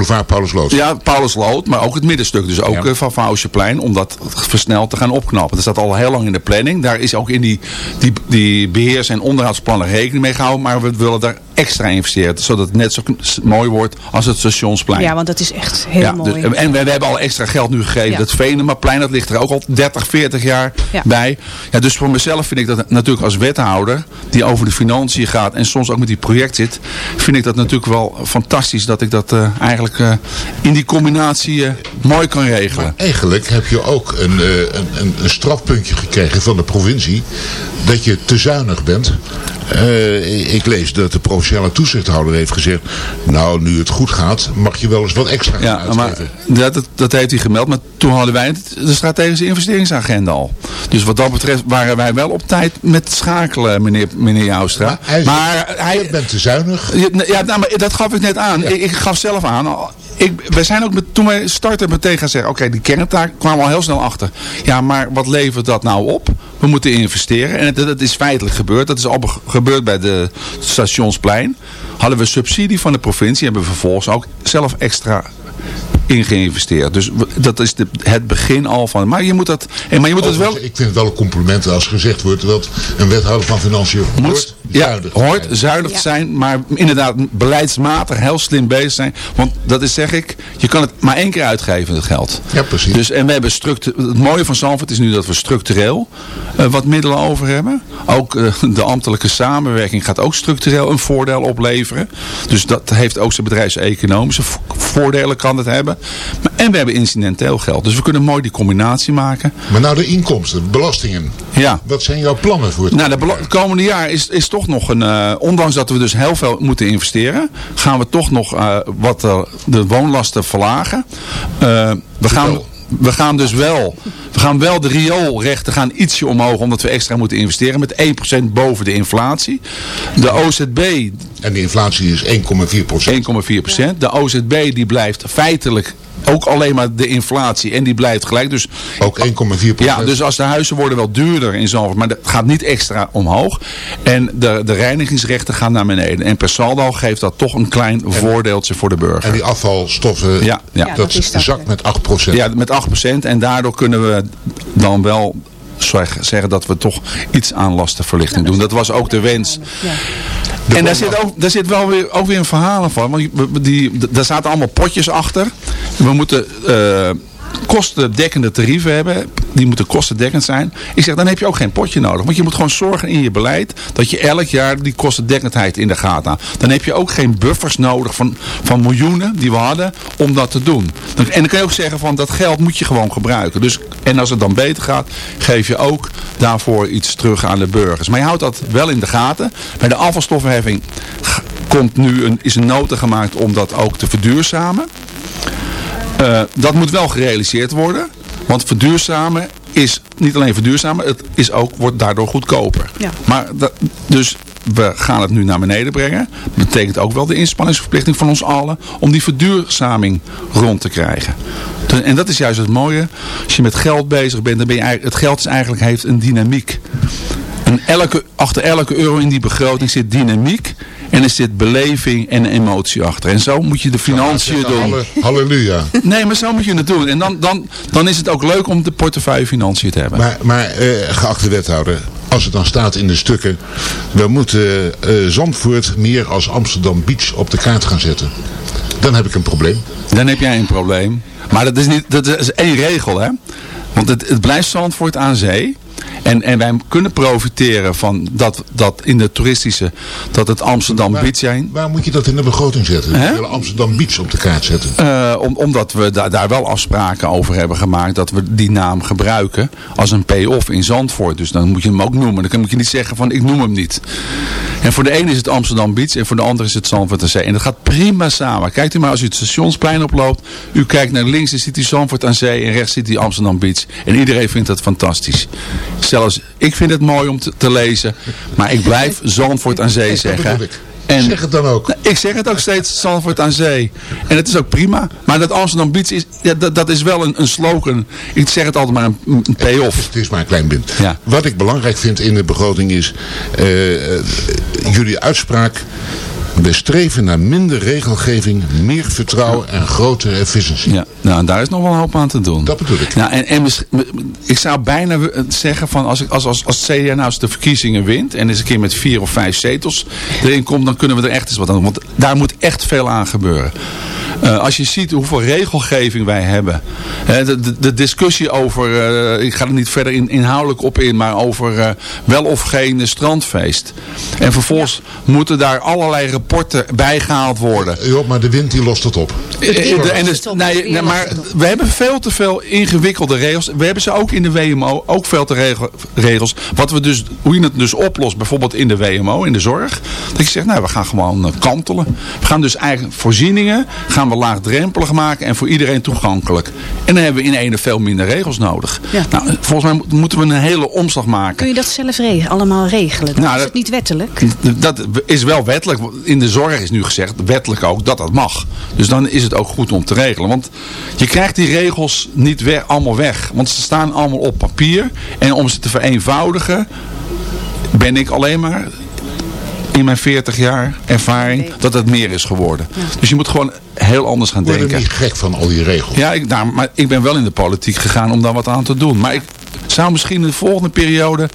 boulevard Paulus Lood. Ja, Paulus Lood, maar ook het middenstuk. Dus ook Ja. eh, van Vouwsjeplein, om dat versneld te gaan opknappen. Dat staat al heel lang in de planning. Daar is ook in die, die, die beheers- en onderhoudsplannen rekening mee gehouden. Maar we willen daar extra investeren. Zodat het net zo mooi wordt als het stationsplein. Ja, want dat is echt heel Ja, mooi. dus- en we, we hebben al extra geld nu gegeven. Ja. Dat Venemaplein, dat ligt er ook al 30, 40 jaar Ja. bij. Ja, dus voor mezelf vind ik dat natuurlijk als wethouder, die over de financiën gaat en soms ook met die project zit, vind ik dat natuurlijk wel fantastisch dat ik dat eh, eigenlijk eh, in die combinatie eh, mooi kan regelen. Eigenlijk heb je ook een, eh, een, een, een strafpuntje gekregen van de provincie dat je te zuinig bent. Eh, ik lees dat de provinciale toezichthouder heeft gezegd, nou nu het goed gaat mag je wel eens wat extra gaan Ja, uitgeven. maar dat, dat, dat heeft hij gemeld. Maar toen hadden wij het- de strategische investeringsagenda al. Dus wat dat betreft waren wij wel op tijd met schakelen, meneer, meneer Joustra. Hij Maar hij, bent te zuinig. Ja, ja, nou, maar dat gaf ik net aan. Ik, ik gaf zelf aan. Ik, wij zijn ook met, toen wij starten meteen gaan zeggen, oké, die kerntaak kwamen we al heel snel achter. Ja, maar wat levert dat nou op? We moeten investeren. En dat, is feitelijk gebeurd. Dat is al be- gebeurd bij de stationsplein. Hadden we subsidie van de provincie. Hebben we vervolgens ook zelf extra in geïnvesteerd. Dus dat is de, het begin al van. Maar je moet dat. en Maar je moet het wel. Ik vind het wel een compliment als gezegd wordt dat een wethouder van Financiën Moet, hoort ja, zuinig. hoort zuinig te zijn, maar inderdaad beleidsmatig heel slim bezig zijn. Want dat is zeg ik, je kan het maar één keer uitgeven, het geld. Ja, precies. Dus, en we hebben het mooie van Zandvoort is nu dat we structureel eh, wat middelen over hebben. Ook eh, de ambtelijke samenwerking gaat ook structureel een voordeel opleveren. Dus dat heeft ook zijn bedrijfseconomische vo- voordelen kan het hebben. Maar, en we hebben incidenteel geld. Dus we kunnen mooi die combinatie maken. Maar nou de inkomsten, belastingen. Ja. Wat zijn jouw plannen voor het Nou, de belo- het komende jaar is, is toch nog een... eh, ondanks dat we dus heel veel moeten investeren... gaan we toch nog eh, wat eh, de woonlasten verlagen. We, gaan, we gaan dus wel... We gaan wel de rioolrechten gaan ietsje omhoog... omdat we extra moeten investeren... met 1% boven de inflatie. De OZB En de inflatie is 1,4 procent. 1,4%. De OZB die blijft feitelijk ook alleen maar de inflatie. En die blijft gelijk. Dus Ook 1,4 procent. ja, dus als de huizen worden wel duurder in Zalvoort, maar dat gaat niet extra omhoog. En de, de reinigingsrechten gaan naar beneden. En per saldo geeft dat toch een klein voordeeltje voor de burger. En die afvalstoffen, Ja, ja. Ja, dat, dat zakt met 8 procent. Ja, met 8%. En daardoor kunnen we dan wel zeg- zeggen dat we toch iets aan lastenverlichting doen. Dat was ook de wens. En daar zit, ook, daar zit wel weer, ook weer een verhaal van. Want die, daar zaten allemaal potjes achter. We moeten eh, kostendekkende tarieven hebben. Die moeten kostendekkend zijn. Ik zeg, dan heb je ook geen potje nodig. Want je moet gewoon zorgen in je beleid dat je elk jaar die kostendekkendheid in de gaten houdt. Dan heb je ook geen buffers nodig van, van miljoenen die we hadden om dat te doen. Dan- En dan kan je ook zeggen van dat geld moet je gewoon gebruiken. Dus, en als het dan beter gaat, geef je ook daarvoor iets terug aan de burgers. Maar je houdt dat wel in de gaten. Bij de afvalstoffenheffing komt nu een, is een nota gemaakt om dat ook te verduurzamen. Eh, dat moet wel gerealiseerd worden. Want verduurzamen is niet alleen verduurzamen, het is ook, wordt daardoor goedkoper. Ja. Maar dat, dus we gaan het nu naar beneden brengen. Dat betekent ook wel de inspanningsverplichting van ons allen om die verduurzaming rond te krijgen. En dat is juist het mooie. Als je met geld bezig bent, dan ben je eigenlijk, het geld is eigenlijk, heeft een dynamiek. En elke, achter elke euro in die begroting zit dynamiek. En er zit beleving en emotie achter. En zo moet je de financiën doen. Halle- Halleluja. Nee, maar zo moet je het doen. En dan, dan, dan is het ook leuk om de portefeuille financiën te hebben. Maar, maar eh, geachte wethouder, als het dan staat in de stukken... we moeten eh, Zandvoort meer als Amsterdam Beach op de kaart gaan zetten. Dan heb ik een probleem. Dan heb jij een probleem. Maar dat is, niet, dat is één regel, hè. Want het, het blijft Zandvoort aan zee. En, en wij kunnen profiteren van dat, dat in de toeristische, dat het Amsterdam Waar- Beach zijn. Waar moet je dat in de begroting zetten? We willen Amsterdam Beach op de kaart zetten. Eh, om, omdat we da daar wel afspraken over hebben gemaakt dat we die naam gebruiken als een payoff in Zandvoort. Dus dan moet je hem ook noemen. Dan moet je niet zeggen van ik noem hem niet. En voor de ene is het Amsterdam Beach en voor de andere is het Zandvoort aan Zee. En dat gaat prima samen. Kijkt u maar als u het stationsplein oploopt. U kijkt naar links en ziet u Zandvoort aan Zee en rechts ziet u Amsterdam Beach. En iedereen vindt dat fantastisch. Zelfs ik vind het mooi om te, te lezen. Maar ik blijf Zandvoort aan Zee zeggen. ik. Zeg het dan ook. Nou, Ik zeg het ook steeds, Zandvoort aan zee. En het is ook prima. Maar dat Amsterdam Beach is, ja, dat, dat is wel een, een slogan. Ik zeg het altijd maar een, een payoff. Het is maar een klein bind. Ja. Wat ik belangrijk vind in de begroting is... eh, eh, jullie uitspraak... We streven naar minder regelgeving, meer vertrouwen en grotere efficiëntie. Ja, nou, en daar is nog wel een hoop aan te doen. Dat bedoel ik. Nou, en, en ik zou bijna zeggen van als, ik, als, als, als het CDA nou eens de verkiezingen wint en eens een keer met vier of vijf zetels erin komt, dan kunnen we er echt eens wat aan doen. Want daar moet echt veel aan gebeuren. Eh, als je ziet hoeveel regelgeving wij hebben. Hè, de, de, de discussie over, eh, ik ga er niet verder in, inhoudelijk op in, maar over eh, wel of geen strandfeest. En vervolgens moeten daar allerlei rapporten bijgehaald worden. Joh, maar de wind die lost het op. En dus, nee, nee, maar we hebben veel te veel ingewikkelde regels. We hebben ze ook in de WMO, ook veel te regel- regels. Wat we dus, hoe je het dus oplost, bijvoorbeeld in de WMO, in de zorg. Dat je zegt, nou, we gaan gewoon eh, kantelen. We gaan dus eigen voorzieningen, gaan we laagdrempelig maken en voor iedereen toegankelijk. En dan hebben we in ene veel minder regels nodig. Ja. Nou, volgens mij mo- moeten we een hele omslag maken. Kun je dat zelf re- allemaal regelen? Dan Nou, is dat- het niet wettelijk? Dat is wel wettelijk. In de zorg is nu gezegd, wettelijk ook, dat dat mag. Dus dan is het ook goed om te regelen. Want je krijgt die regels niet weg, allemaal weg. Want ze staan allemaal op papier. En om ze te vereenvoudigen, ben ik alleen maar in mijn 40 jaar ervaring dat het meer is geworden. Dus je moet gewoon heel anders gaan Word je denken. niet gek van al die regels? Ja, ik, nou, maar ik ben wel in de politiek gegaan om daar wat aan te doen. Maar ik zou misschien in de volgende periode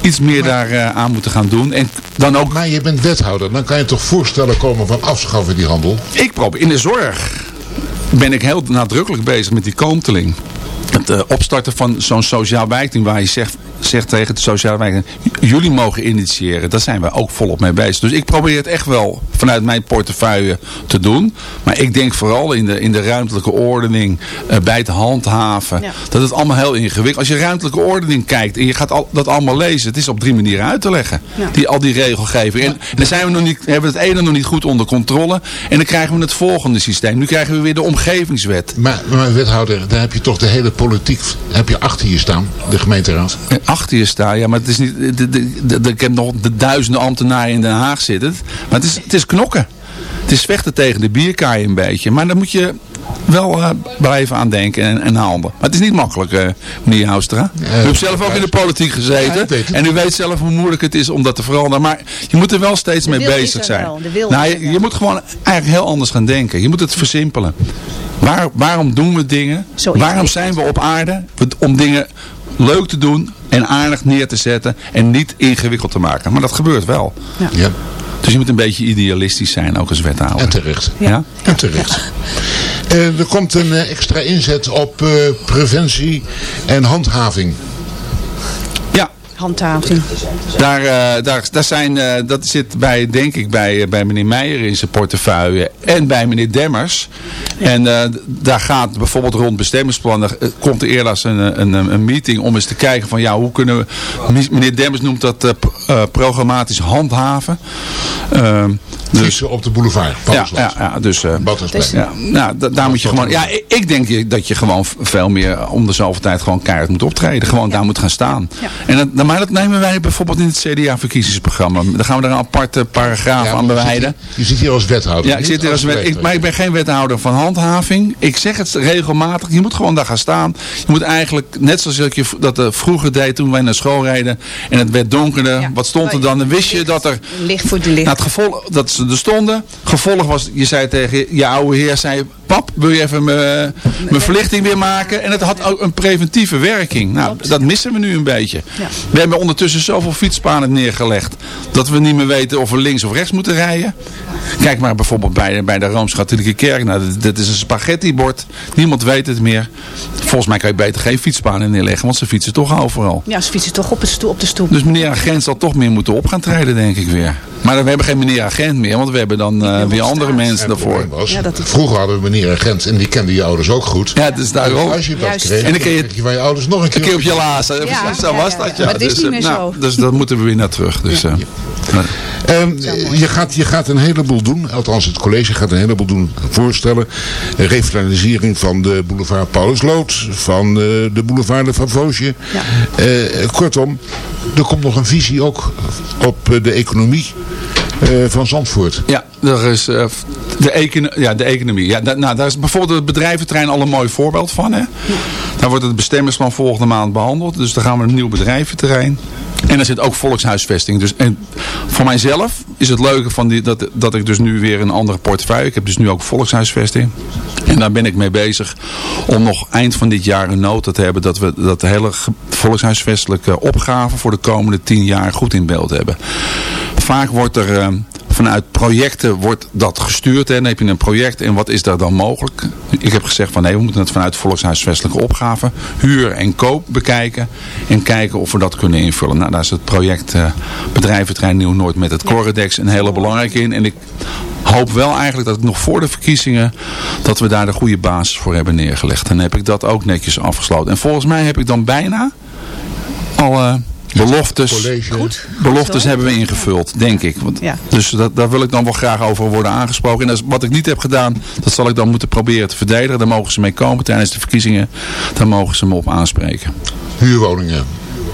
iets meer daar eh, aan moeten gaan doen. En dan ook, Maar je bent wethouder, dan kan je toch voorstellen komen van afschaffen die handel? ik probeer, in de zorg ben ik heel nadrukkelijk bezig met die kanteling. Het eh, opstarten van zo'n sociaal wijkteam waar je zegt, zegt tegen de sociale wijkteam, jullie mogen initiëren. Daar zijn we ook volop mee bezig. Dus ik probeer het echt wel vanuit mijn portefeuille te doen. Maar ik denk vooral in de, in de ruimtelijke ordening, eh, bij het handhaven, Ja. dat het allemaal heel ingewikkeld Als je ruimtelijke ordening kijkt en je gaat al, dat allemaal lezen, het is op drie manieren uit te leggen. Ja. Die, al die regelgeving. En, en dan zijn we nog niet, hebben we het ene nog niet goed onder controle. En dan krijgen we het volgende systeem. Nu krijgen we weer de omgevingswet. Maar, maar wethouder, daar heb je toch de hele politiek heb je achter je staan, de gemeenteraad. Eh, Achter je staan, ja, maar het is niet. Ik heb nog de duizenden ambtenaren in Den Haag zitten. Maar het is, het is knokken. Het is vechten tegen de bierkaai een beetje. Maar daar moet je wel eh, blijven aan denken en, en handelen. Maar het is niet makkelijk, eh, meneer Houstra. u hebt zelf ook in de politiek gezeten. en u weet zelf hoe moeilijk het is om dat te veranderen. Maar je moet er wel steeds mee bezig zijn. wel, nou, je, wel. je moet gewoon eigenlijk heel anders gaan denken. Je moet het versimpelen. Waar, waarom doen we dingen? Zo waarom zijn we op aarde? Om dingen leuk te doen en aardig neer te zetten en niet ingewikkeld te maken. Maar dat gebeurt wel. Ja, Dus je moet een beetje idealistisch zijn, ook als wethouder. en terecht. ja? En terecht. Eh, er komt een eh, extra inzet op eh, preventie en handhaving. Handhaving. daar, eh, daar, daar zijn, eh, dat zit bij, denk ik, bij, eh, bij meneer Meijer in zijn portefeuille en bij meneer Demmers. En eh, daar gaat bijvoorbeeld rond bestemmingsplannen, komt er eerder een, een, een, een meeting om eens te kijken van ja, hoe kunnen we, meneer Demmers noemt dat programmatisch handhaven. Ehm, dus, op de boulevard. ja, ja, ja, dus... eh, Bouwtensplein. Ja, nou, da- daar moet je gewoon. Ja, ik, denk je- dat je gewoon veel meer om de zoveel tijd gewoon keihard moet optreden. Gewoon daar moet gaan staan. Ja. En dat, maar dat nemen wij bijvoorbeeld in het CDA-verkiezingsprogramma. Dan gaan we daar een aparte paragraaf Ja, aan je bewijden. zit- Je zit hier als wethouder. Ja, ik zit hier als ik, maar ik ben geen wethouder van handhaving. Ik zeg het regelmatig. Je moet gewoon daar gaan staan. Je moet eigenlijk, net zoals dat je dat eh, vroeger deed toen wij naar school reden. En het werd donkerder. Ja. Wat stond er dan? Dan wist je dat er Licht voor de licht. nou, het gevolg dat ze er stonden. Gevolg was, je zei tegen je oude heer, zei, pap, wil je even mijn mijn verlichting weer maken? En het had ook een preventieve werking. Nou, dat missen we nu een beetje. Ja. We hebben ondertussen zoveel fietspaden neergelegd, dat we niet meer weten of we links of rechts moeten rijden. Kijk maar bijvoorbeeld bij, bij de Rooms-Katholieke Kerk. Nou, dat, dat is een spaghettibord. Niemand weet het meer. Volgens mij kan je beter geen fietspaden neerleggen, want ze fietsen toch overal. Ja, ze fietsen toch op, het stoel, op de stoep. Dus meneer agent zal toch meer moeten op gaan treden, denk ik weer. Maar we hebben geen meneer agent meer, want we hebben dan eh, weer andere mensen daarvoor. probleem was, Ja, dat is- Vroeger hadden we meneer agent en die kenden je ouders ook goed. Ja, dus daarom. Als je dat Juist. kreeg, En dan je- kreeg je van je ouders nog een keer, Een keer op je lazen. Ja, zo ja, was ja, dat, ja. Maar is dus, niet eh, meer nou, zo. Dus dat moeten we weer naar terug. Dus, eh, Ehm, je, gaat, je gaat een heleboel doen, althans het college gaat een heleboel doen voorstellen. Een revitalisering van de boulevard Paulusloot, van eh, de boulevard de Van Voosje. Eh, kortom, er komt nog een visie ook op eh, de economie eh, van Zandvoort. Ja, er is de, econo ja, de economie. Ja, da- nou, daar is bijvoorbeeld het bedrijventerrein al een mooi voorbeeld van. Hè? Daar wordt het bestemmingsplan volgende maand behandeld. Dus daar gaan we een nieuw bedrijventerrein. En er zit ook volkshuisvesting. Dus, en voor mijzelf is het leuke van die, dat, dat ik dus nu weer een andere portefeuille. Ik heb dus nu ook volkshuisvesting. En daar ben ik mee bezig om nog eind van dit jaar een nota te hebben. Dat we dat hele volkshuisvestelijke opgave voor de komende tien jaar goed in beeld hebben. Vaak wordt er eh, vanuit projecten wordt dat gestuurd. Hè. Dan heb je een project en wat is daar dan mogelijk? Ik heb gezegd van nee, we moeten het vanuit volkshuisvestelijke opgave huur en koop bekijken. En kijken of we dat kunnen invullen. Nou, daar is het project eh Bedrijventerrein Nieuw-Noord met het Corredex een hele belangrijke in. En ik hoop wel eigenlijk dat ik nog voor de verkiezingen dat we daar de goede basis voor hebben neergelegd. En dan heb ik dat ook netjes afgesloten. En volgens mij heb ik dan bijna alle beloftes, beloftes hebben we ingevuld, denk ik. Want, Ja. Dus dat, daar wil ik dan wel graag over worden aangesproken. En als, wat ik niet heb gedaan, dat zal ik dan moeten proberen te verdedigen. Daar mogen ze mee komen tijdens de verkiezingen. Daar mogen ze me op aanspreken. Huurwoningen.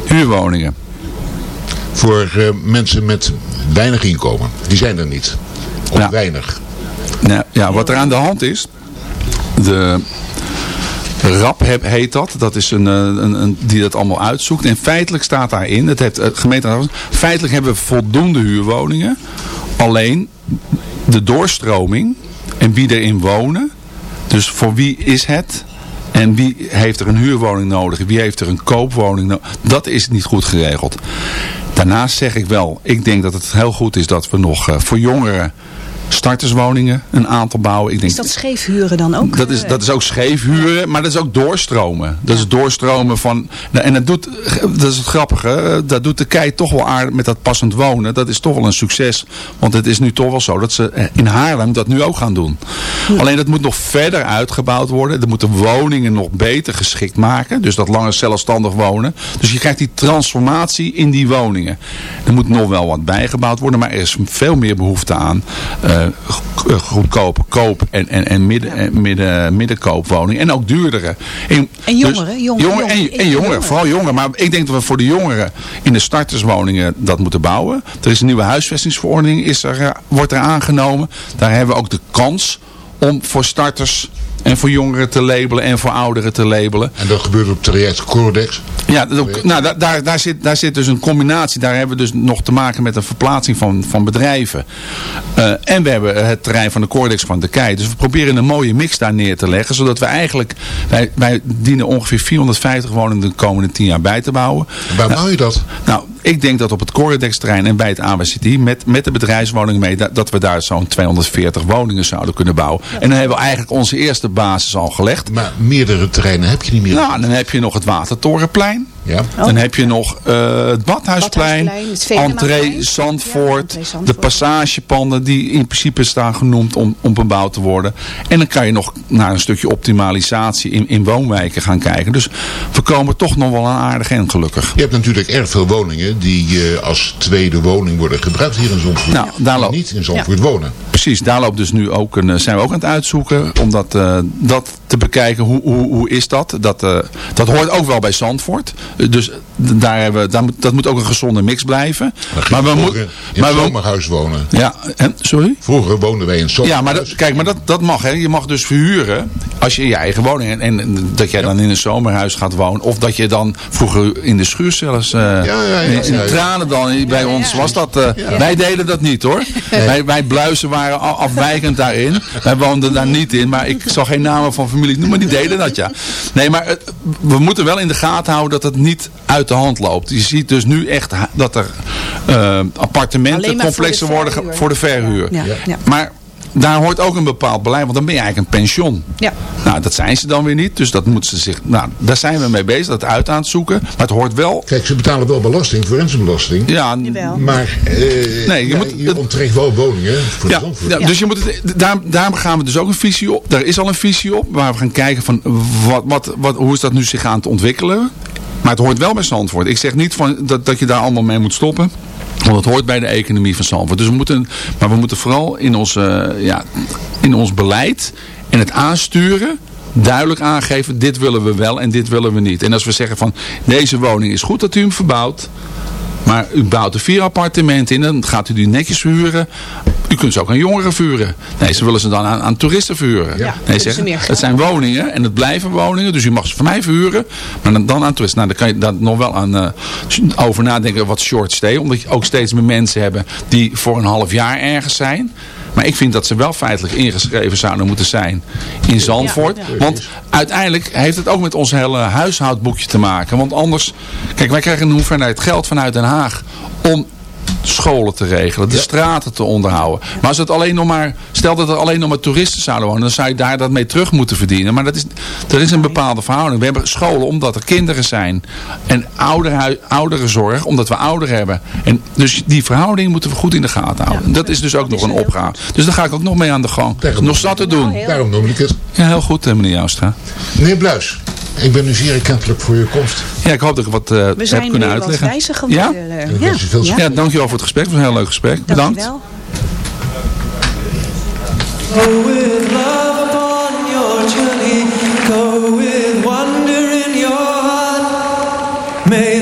Huurwoningen. Voor eh, mensen met weinig inkomen. Die zijn er niet. Of Ja. weinig. Nou, ja, wat er aan de hand is, de RAP heet dat, dat is een, eh, een, een, die dat allemaal uitzoekt. En feitelijk staat daarin, dat heeft het gemeente, feitelijk hebben we voldoende huurwoningen. Alleen de doorstroming en wie erin wonen, dus voor wie is het en wie heeft er een huurwoning nodig, wie heeft er een koopwoning nodig, dat is niet goed geregeld. Daarnaast zeg ik wel, ik denk dat het heel goed is dat we nog eh, voor jongeren starterswoningen een aantal bouwen. Ik denk, Is dat scheef huren dan ook? dat is, dat is ook scheef huren, maar dat is ook doorstromen. Dat is doorstromen van... nou, En dat doet, dat is het grappige, dat doet de kei toch wel aardig met dat passend wonen. Dat is toch wel een succes. Want het is nu toch wel zo dat ze eh, in Haarlem dat nu ook gaan doen. Alleen dat moet nog verder uitgebouwd worden. Er moeten woningen nog beter geschikt maken. Dus dat langer zelfstandig wonen. Dus je krijgt die transformatie in die woningen. Er moet nog wel wat bijgebouwd worden, maar er is veel meer behoefte aan eh, goedkope koop- en, en, en, midden, en midden, middenkoopwoningen. En ook duurdere. En, En jongeren, jongeren, jongeren, en, jongeren. en jongeren, vooral jongeren. Maar ik denk dat we voor de jongeren in de starterswoningen dat moeten bouwen. Er is een nieuwe huisvestingsverordening, is er, eh, wordt er aangenomen. Daar hebben we ook de kans om voor starters en voor jongeren te labelen en voor ouderen te labelen. En dat gebeurt op traject Cordex. Ja, dat nou, daar, daar, zit, daar zit dus een combinatie. Daar hebben we dus nog te maken met een verplaatsing van, van bedrijven. Eh, en we hebben het terrein van de Cordex van de Kei. Dus we proberen een mooie mix daar neer te leggen. Zodat we eigenlijk, wij, wij dienen ongeveer 450 woningen de komende 10 jaar bij te bouwen. Waar bouw je dat? Nou, ik denk dat op het Corredex terrein en bij het AWCT met, met de bedrijfswoningen mee, dat, dat we daar zo'n 240 woningen zouden kunnen bouwen. En dan hebben we eigenlijk onze eerste basis al gelegd. Maar meerdere terreinen heb je niet meer. Nou, dan heb je nog het Watertorenplein. Ja. Dan heb je nog eh, het Badhuisplein, Badhuisplein, het. Entree Zandvoort, Ja, Entree Zandvoort. de passagepanden die in principe staan genoemd om, om bebouwd te worden. En dan kan je nog naar een stukje optimalisatie in, in woonwijken gaan kijken. Dus we komen toch nog wel een aardig en gelukkig. Je hebt natuurlijk erg veel woningen die eh, als tweede woning worden gebruikt hier in Zandvoort. Nou, daar loopt- niet in Zandvoort wonen. Precies, daar loopt dus nu ook een, eh, zijn we ook aan het uitzoeken om dat, eh, dat te bekijken. Hoe, hoe, hoe is dat? Dat, eh, dat hoort ook wel bij Zandvoort. Eh, Dus daar hebben, we- daar moet, dat moet ook een gezonde mix blijven. Maar we moeten in maar zomerhuis wonen. ja, en, sorry? Vroeger woonden wij in een Ja, zomerhuis. maar dat, kijk, maar dat, dat mag. Hè. Je mag dus verhuren als je in je eigen woning en, en dat jij dan in een zomerhuis gaat wonen. Of dat je dan vroeger in de schuur zelfs eh, ja, ja, in, in ja. tranen dan. Bij ons was dat. eh, Wij deden dat niet hoor. Wij, wij bluizen waren afwijkend daarin. Wij woonden daar niet in. Maar ik zal geen namen van familie. Maar die deden dat ja. Nee, maar het- we moeten wel in de gaten houden dat het niet uit de hand loopt. Je ziet dus nu echt dat er eh voor de worden voor de verhuur. Ja. Maar daar hoort ook een bepaald beleid, want dan ben je eigenlijk een pensioen. Ja. Nou, dat zijn ze dan weer niet, dus dat moeten ze zich... Nou, daar zijn we mee bezig, dat uit aan het zoeken. Maar het hoort wel... Kijk, ze betalen wel belasting, forensenbelasting. Ja, Jawel. Maar eh, Nee, je ja, moet- je onttrekt wel woningen voor ja, ja, dus je moet het, daar, daar gaan we dus ook een visie op. Daar is al een visie op, waar we gaan kijken van wat, wat, wat, hoe is dat nu zich aan het ontwikkelen. Maar het hoort wel bij Zandvoort. Ik zeg niet van, dat, dat je daar allemaal mee moet stoppen. Want het hoort bij de economie van Zandvoort. Dus we moeten, maar we moeten vooral in ons, eh, ja, in ons beleid en het aansturen duidelijk aangeven, dit willen we wel en dit willen we niet. En als we zeggen van, deze woning is goed dat u hem verbouwt. Maar u bouwt er vier appartementen in, dan gaat u die netjes verhuren. U kunt ze ook aan jongeren vuren. Nee, ze willen ze dan aan, aan toeristen vuren. Ja, nee, ze zeggen, het zijn woningen en het blijven woningen. Dus u mag ze van mij verhuren. Maar dan, dan aan toeristen. Nou, dan kan je daar nog wel aan eh, over nadenken wat short stay. Omdat je ook steeds meer mensen hebben die voor een half jaar ergens zijn. Maar ik vind dat ze wel feitelijk ingeschreven zouden moeten zijn in Zandvoort. Want uiteindelijk heeft het ook met ons hele huishoudboekje te maken. Want anders, kijk wij krijgen een hoeveelheid geld vanuit Den Haag om scholen te regelen, de straten te onderhouden. Maar als het alleen nog maar, stel dat er alleen nog maar toeristen zouden wonen, dan zou je daar dat mee terug moeten verdienen. Maar dat is, er is een bepaalde verhouding. We hebben scholen omdat er kinderen zijn en ouderhui- ouderenzorg omdat we ouderen hebben. En dus die verhouding moeten we goed in de gaten houden. dat is dus ook nog een opgave. Dus daar ga ik ook nog mee aan de gang. Daarom- Nog zat te doen. Daarom noem ik het. Ja, heel goed eh, meneer Joustra. Meneer Bluis, ik ben u zeer erkentelijk voor uw komst. Ja, ik hoop dat ik wat eh, We heb zijn kunnen wat uitleggen. wijzer Ja? geworden. eh, En ik Ja, u veel ja. Ja, dankjewel voor het gesprek. Het was een heel leuk gesprek. Bedankt. Dankjewel. Go with love upon your journey. Go with wonder in your heart. May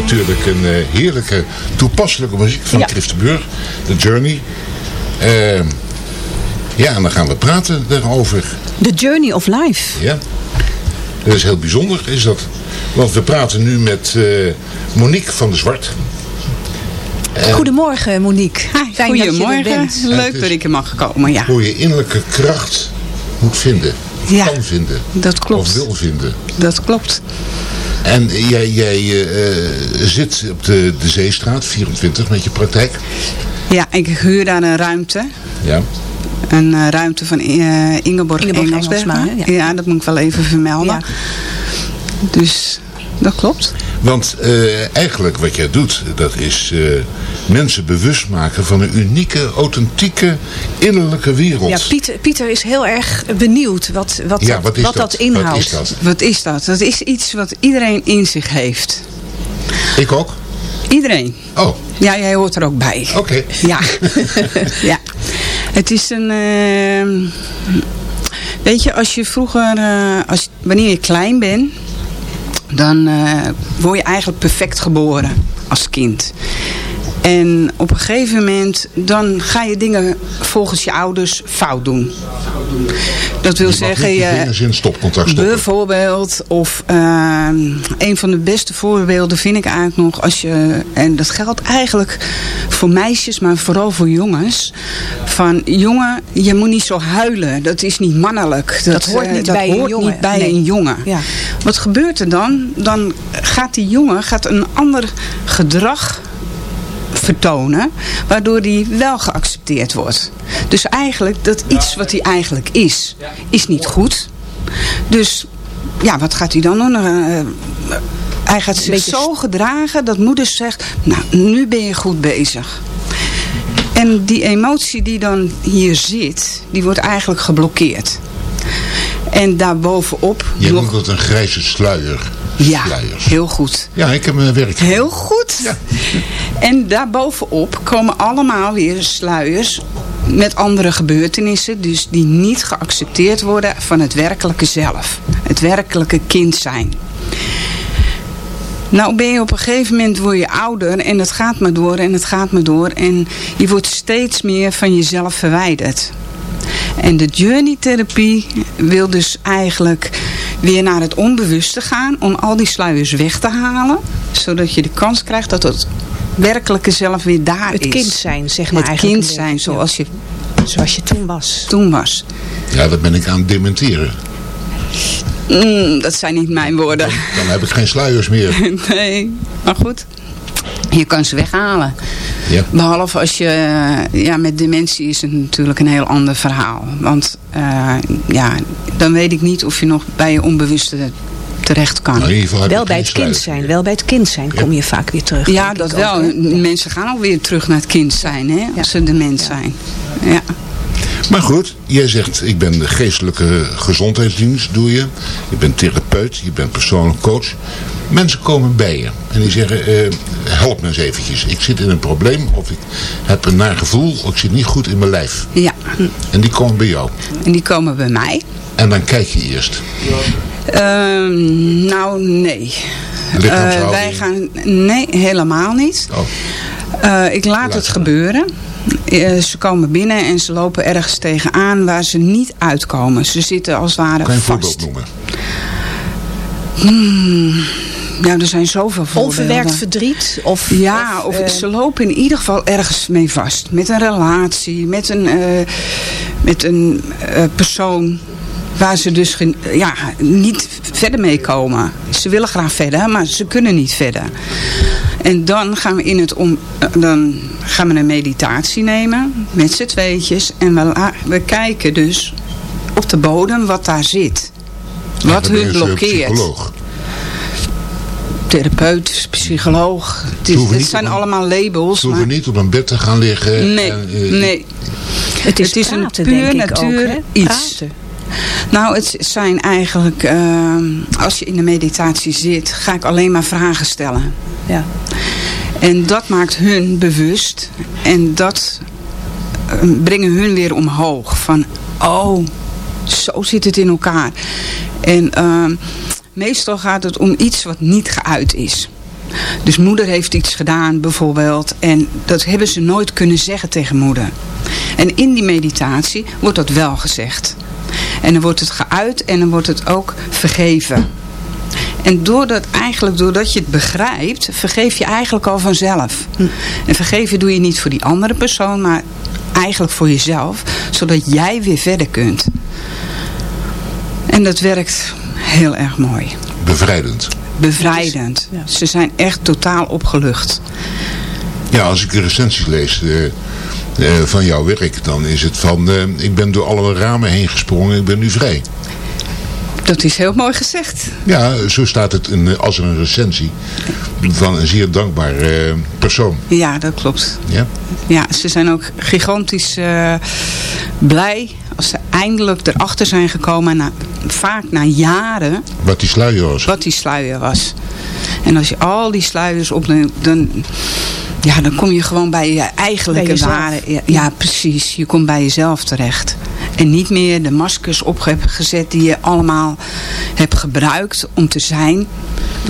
natuurlijk een eh, heerlijke toepasselijke muziek van Ja. Chris de Burg. The Journey. Eh, ja, en dan gaan we praten daarover. The Journey of Life. Ja. Dat is heel bijzonder, is dat. Want we praten nu met eh, Monique van der Zwart. Goedemorgen Monique. Fijn dat je er Goedemorgen, bent. leuk dat ik er mag komen, ja. Hoe je innerlijke kracht moet vinden. Ja, kan vinden. dat klopt. Of wil vinden. Dat klopt. En jij, jij eh, zit op de, de Zeestraat, 24, met je praktijk. Ja, ik huur daar een ruimte. Ja. Een eh, ruimte van eh, Ingeborg, Ingeborg. Engelsma, hè? Ja. Ja. dat moet ik wel even vermelden. Ja. Dus dat klopt. Want eh, eigenlijk wat jij doet, dat is eh, mensen bewust maken van een unieke, authentieke, innerlijke wereld. Ja, Pieter, Pieter is heel erg benieuwd wat, wat, Ja, wat is wat dat? dat inhoudt. Wat is dat? Wat is dat? Dat is iets wat iedereen in zich heeft. Ik ook? Iedereen. Oh, Ja, jij hoort er ook bij. oké. Ja. ja. Het is een... ehm, weet je, als je vroeger... eh, als, wanneer je klein bent... Dan eh, word je eigenlijk perfect geboren als kind. En op een gegeven moment... Dan ga je dingen volgens je ouders fout doen. Dat wil Je zeggen... je in stopcontact stoppen. Bijvoorbeeld, of ehm, een van de beste voorbeelden vind ik eigenlijk nog als je, en dat geldt eigenlijk voor meisjes, maar vooral voor jongens, van jongen, je moet niet zo huilen, dat is niet mannelijk. Dat, hoort eh, niet dat bij een hoort jongen. niet bij Nee. een jongen. Ja. Wat gebeurt er dan? Dan gaat die jongen gaat een ander gedrag vertonen, waardoor die wel geaccepteerd wordt. Dus eigenlijk, dat iets wat hij eigenlijk is, is niet goed. Dus ja, wat gaat hij dan doen? Eh, hij gaat zich zo gedragen dat moeder zegt, nou, nu ben je goed bezig. En die emotie die dan hier zit, die wordt eigenlijk geblokkeerd. En daarbovenop Je nog... noemt dat een grijze sluier. Ja, heel goed. Ja, ik heb mijn werk gedaan. Heel goed. Ja. En daarbovenop komen allemaal weer sluiers met andere gebeurtenissen. Dus die niet geaccepteerd worden van het werkelijke zelf. Het werkelijke kind zijn. Nou ben je op een gegeven moment word je ouder en het gaat maar door en het gaat maar door. En je wordt steeds meer van jezelf verwijderd. En de journey-therapie wil dus eigenlijk weer naar het onbewuste gaan om al die sluiers weg te halen. Zodat je de kans krijgt dat het werkelijke zelf weer daar Het is. kind zijn, zeg maar Het eigenlijk kind een beetje, zijn zoals je Zoals je toen was. toen was. Ja, dat ben ik aan het dementeren. Mm, dat zijn niet mijn woorden. Dan heb ik geen sluiers meer. Nee, maar goed. Je kan ze weghalen. Ja. Behalve als je, eh, ja, met dementie is het natuurlijk een heel ander verhaal. Want eh, ja, dan weet ik niet of je nog bij je onbewuste terecht kan. Nou, Wel bij het kind zijn. Wel bij het kind zijn kom je vaak weer terug. ja, dat wel. ook? Mensen gaan alweer terug naar het kind zijn, hè, als ze dement zijn. Ja. Maar goed, jij zegt, ik ben de geestelijke gezondheidsdienst, doe je. Je bent therapeut, je bent persoonlijk coach. Mensen komen bij je en die zeggen, eh, help me eens eventjes. Ik zit in een probleem of ik heb een naar gevoel of ik zit niet goed in mijn lijf. ja, En die komen bij jou. en die komen bij mij. En dan kijk je eerst. Ehm, nou, nee. Eh, wij gaan, nee, helemaal niet. Oh, Eh, ik laat het gebeuren. Eh, ze komen binnen en ze lopen ergens tegenaan waar ze niet uitkomen. Ze zitten als het ware kan je een voorbeeld vast. noemen? Ja, er zijn zoveel voorbeelden. Onverwerkt verdriet? Of, Ja, of eh, ze lopen in ieder geval ergens mee vast. Met een relatie, met een, eh, met een persoon waar ze dus geen- ja, niet verder mee komen. Ze willen graag verder, maar ze kunnen niet verder. En dan gaan we, in het om, dan gaan we een meditatie nemen met z'n tweetjes. En we, we kijken dus op de bodem wat daar zit. Wat hun blokkeert. psycholoog. Therapeut, psycholoog. Het, is- het zijn een- allemaal labels. Ze hoeven maar- niet op een bed te gaan liggen. Nee, en, eh, nee. Het is, Het is een puur natuur iets. Praten. Nou, het zijn eigenlijk, ehm, als je in de meditatie zit, ga ik alleen maar vragen stellen. Ja. En dat maakt hun bewust. En dat eh, brengen hun weer omhoog. Van, oh, zo zit het in elkaar. En ehm, meestal gaat het om iets wat niet geuit is. Dus moeder heeft iets gedaan bijvoorbeeld. En dat hebben ze nooit kunnen zeggen tegen moeder. En in die meditatie wordt dat wel gezegd. En dan wordt het geuit en dan wordt het ook vergeven. En doordat, eigenlijk, doordat je het begrijpt, vergeef je eigenlijk al vanzelf. En vergeven doe je niet voor die andere persoon, maar eigenlijk voor jezelf. Zodat jij weer verder kunt. En dat werkt heel erg mooi. Bevrijdend. Bevrijdend. Ze zijn echt totaal opgelucht. Ja, als ik de recensies lees eh, eh, van jouw werk, dan is het van... eh, ik ben door alle ramen heen gesprongen, ik ben nu vrij. Dat is heel mooi gezegd. Ja, zo staat het in, als een recensie van een zeer dankbaar eh, persoon. Ja, dat klopt. Ja? Ja, ze zijn ook gigantisch blij als ze eindelijk erachter zijn gekomen, na, vaak na jaren, Wat die sluier was. wat die sluier was. En als je al die sluiers opneemt, dan, ja, dan kom je gewoon bij je eigenlijke Bij. Ja, ja, precies. Je komt bij jezelf terecht. En niet meer de maskers op hebt gezet die je allemaal hebt gebruikt om te zijn.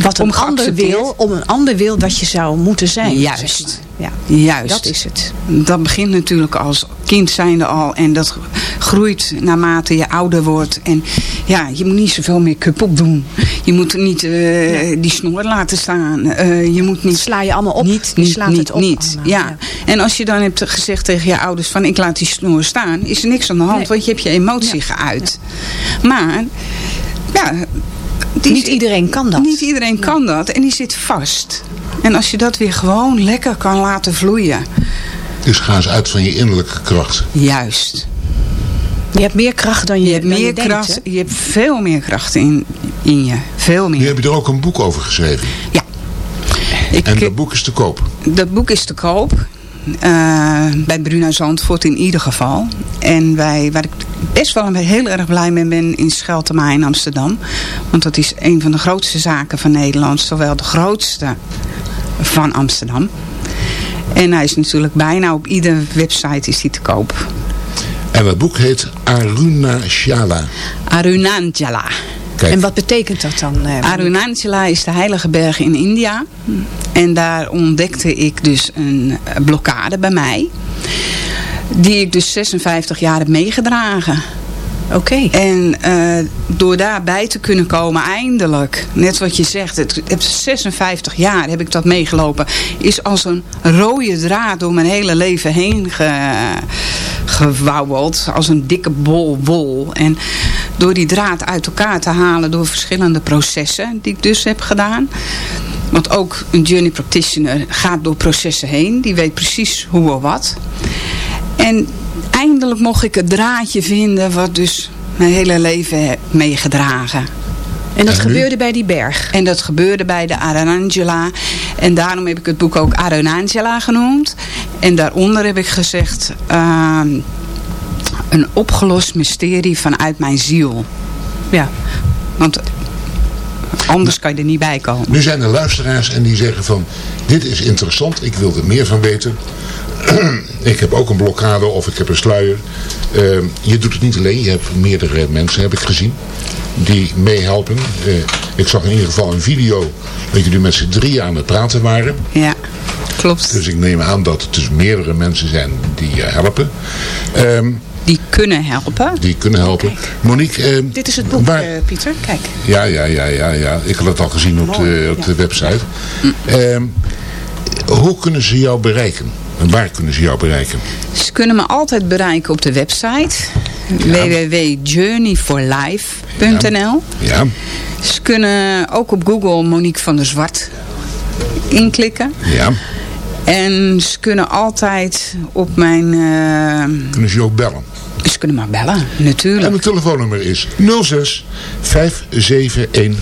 Wat Om een ander wil, om een ander wil wat je zou moeten zijn. Juist. Ja, Juist. dat is het. Dat begint natuurlijk als kind zijnde al. En dat groeit naarmate je ouder wordt. En ja, je moet niet zoveel make-up op doen. Je moet niet eh, die snor laten staan. Eh, je moet niet... Sla je allemaal op. Niet, niet, slaat niet, het op niet. allemaal, Ja. En als je dan hebt gezegd tegen je ouders van ik laat die snor staan. Is er niks aan de hand. Nee. Want je hebt je emotie geuit. Maar ja... die Niet iedereen kan dat. Niet iedereen kan dat. En die zit vast. En als je dat weer gewoon lekker kan laten vloeien. Dus ga eens uit van je innerlijke kracht. Juist. Je hebt meer kracht dan je, Je hebt dan meer je denkt, kracht. hè? je hebt veel meer kracht in, in je. Veel Nu meer. heb je er ook een boek over geschreven. Ja. Ik, En dat boek is te koop. dat boek is te koop. eh, bij Bruna Zandvoort in ieder geval. En wij, waar ik best wel heel erg blij mee ben in Scheltema in Amsterdam. Want dat is een van de grootste zaken van Nederland. Zowel de grootste van Amsterdam. En hij is natuurlijk bijna op iedere website is hij te koop. En dat boek heet Arunachala. Arunachala. Kijk, En wat betekent dat dan? eh, Arunachala is de heilige berg in India. En daar ontdekte ik dus een blokkade bij mij. Die ik dus 56 jaar heb meegedragen. Oké. En eh, door daarbij te kunnen komen, eindelijk, net wat je zegt, het, het 56 jaar heb ik dat meegelopen, is als een rode draad door mijn hele leven heen ge, gewauweld, als een dikke bol wol. En door die draad uit elkaar te halen door verschillende processen die ik dus heb gedaan. Want ook een journey practitioner gaat door processen heen, die weet precies hoe of wat. En eindelijk mocht ik het draadje vinden wat dus mijn hele leven heb meegedragen. En dat En gebeurde bij die berg. En dat gebeurde bij de Arunangela. En daarom heb ik het boek ook Arunangela genoemd. En daaronder heb ik gezegd... ehm, een opgelost mysterie vanuit mijn ziel. Ja, want anders kan je er niet bij komen. nu zijn er luisteraars en die zeggen van... Dit is interessant, ik wil er meer van weten. ik heb ook een blokkade of ik heb een sluier. Ehm, je doet het niet alleen, je hebt meerdere mensen, heb ik gezien. Die meehelpen. Eh, ik zag in ieder geval een video dat jullie met z'n drie aan het praten waren. Ja, klopt. Dus ik neem aan dat het dus meerdere mensen zijn die eh, helpen. Ehm, Die kunnen helpen. die kunnen helpen. Monique, ehm, Dit is het boek, waar- eh, Pieter. Kijk. Ja, ja, ja, ja, ja. Ik had het al gezien op de, op ja. de website. Ehm, hoe kunnen ze jou bereiken? En waar kunnen ze jou bereiken? Ze kunnen me altijd bereiken op de website. www.journeyforlife.nl Ja, Ze kunnen ook op Google Monique van der Zwart inklikken. ja. En ze kunnen altijd op mijn... eh, Kunnen ze je ook bellen? ze kunnen maar bellen, En natuurlijk. mijn telefoonnummer is 06 571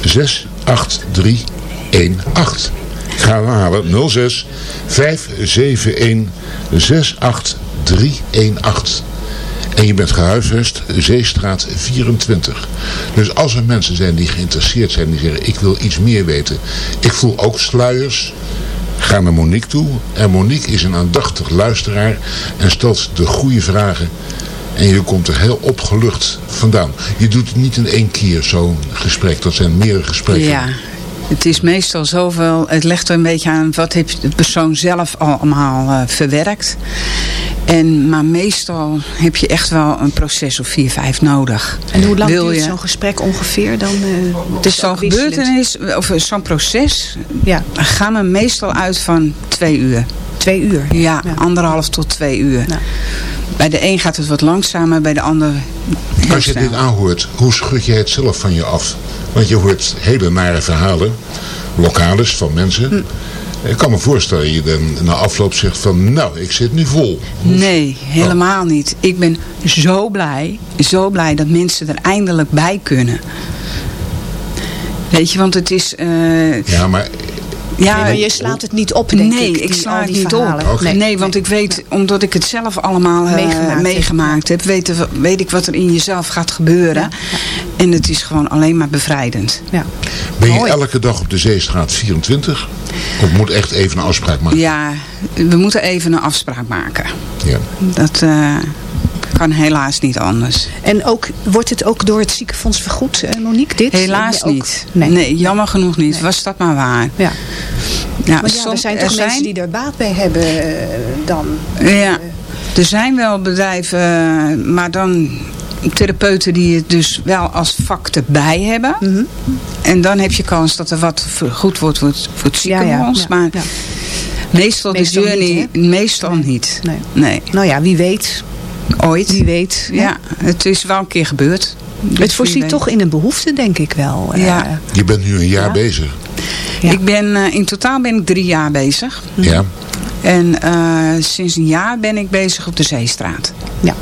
68318. Ik ga herhalen 06 571 68318. En je bent gehuisvest, Zeestraat 24. Dus als er mensen zijn die geïnteresseerd zijn, die zeggen ik wil iets meer weten. Ik voel ook sluiers. Ga naar Monique toe. En Monique is een aandachtig luisteraar en stelt de goede vragen. En je komt er heel opgelucht vandaan. Je doet het niet in één keer zo'n gesprek. Dat zijn meerdere gesprekken. Ja, het is meestal zoveel... Het legt er een beetje aan wat heeft de persoon zelf allemaal eh, verwerkt. En, maar meestal heb je echt wel een proces of vier, vijf nodig. En hoe lang Wil duurt je- zo'n gesprek ongeveer? Dan, eh, Het is zo'n gebeurtenis, of eh, zo'n proces, Ja, gaan we meestal uit van twee uur. twee uur. Ja, anderhalf tot twee uur. Ja. Bij de een gaat het wat langzamer, bij de ander Als je snel. dit aanhoort, hoe schud jij het zelf van je af? Want je hoort hele nare verhalen, lokales van mensen. Hm. Ik kan me voorstellen dat je dan na afloop zegt van, nou, ik zit nu vol. Nee, helemaal niet. Ik ben zo blij, zo blij dat mensen er eindelijk bij kunnen. Weet je, want het is... eh, Ja, maar ja, Nee, maar je slaat het niet op, denk nee, ik. ik die- sla het die niet verhalen. op. Nee, want ik weet, omdat ik het zelf allemaal eh, Meegemaakt heb, weet, weet ik wat er in jezelf gaat gebeuren. En het is gewoon alleen maar bevrijdend. Ja. ben je Mooi. elke dag op de Zeestraat 24? Of moet echt even een afspraak maken? Ja, we moeten even een afspraak maken. Ja. Dat eh, kan helaas niet anders. En ook, wordt het ook door het ziekenfonds vergoed, eh, Monique, dit? Helaas ook- niet. Nee. Nee. jammer genoeg niet. Was dat maar waar. Ja. Ja, Maar ja, er zijn toch mensen die er baat bij hebben eh, dan? Ja, er zijn wel bedrijven, maar dan therapeuten die het dus wel als vak erbij hebben. Mhm. En dan heb je kans dat er wat goed wordt voor het, voor het Ja, ja, maar ja. meestal, Meestal de journey, niet, meestal niet. Nee. Nee. Nou ja, wie weet. Ooit. Wie weet. Ja, het is wel een keer gebeurd. Dus Het voorziet toch in een behoefte, denk ik wel. eh. Ja. Je bent nu een jaar Ja. bezig. Ja. Ik ben, eh, in totaal ben ik drie jaar bezig. Ja. En eh, sinds een jaar ben ik bezig op de Zeestraat. Ja.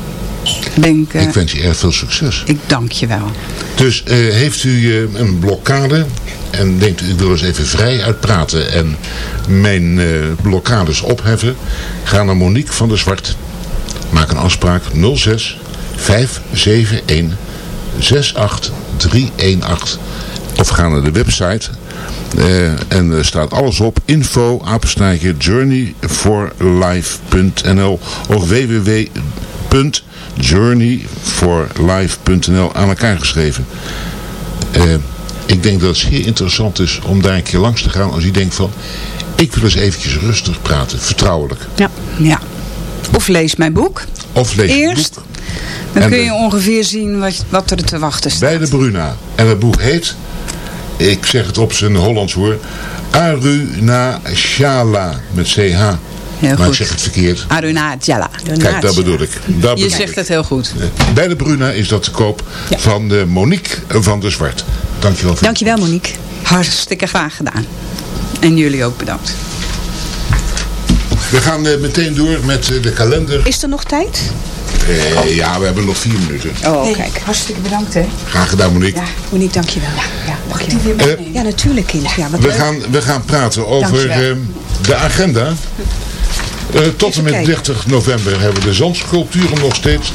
Ik, wens je erg veel succes. ik dank je wel. Dus eh, heeft u eh, een blokkade? En denkt u, ik wil eens even vrij uitpraten en mijn eh, blokkades opheffen, ga naar Monique van der Zwart. Maak een afspraak. 06 571 68318 of ga naar de website. En er staat alles op. Info apenstaartje journeyforlife.nl of www.journeyforlife.nl aan elkaar geschreven. Eh, ik denk dat het zeer interessant is om daar een keer langs te gaan als je denkt van ik wil eens eventjes rustig praten, vertrouwelijk. Ja. Ja. Of lees mijn boek. Of lees het Eerst. boek Dan En kun de- je ongeveer zien wat, wat er te wachten staat. bij de Bruna. En het boek heet, ik zeg het op zijn Hollands hoor, Aruna Shala met CH. Heel maar ik goed. zeg het verkeerd. Aruna Jalla. Kijk, dat bedoel ik. Dat Je zegt ik. het heel goed. Bij de Bruna is dat te koop van de Monique van der Zwart. Dankjewel. voor Dankjewel, Monique. Hartstikke graag gedaan. En jullie ook bedankt. We gaan eh, meteen door met eh, de kalender. Is er nog tijd? Eh, ja, we hebben nog vier minuten. Oh, kijk. Hartstikke bedankt hè. Graag gedaan, Monique. Ja, Monique, dankjewel. Ja, ja, Mag ik dankjewel. die weer Eh, meenemen? Ja, natuurlijk, kind. Ja, wat We leuk. gaan, we gaan praten over eh, de agenda. Eh, tot en met kijken. 30 november hebben we de zandsculpturen nog steeds.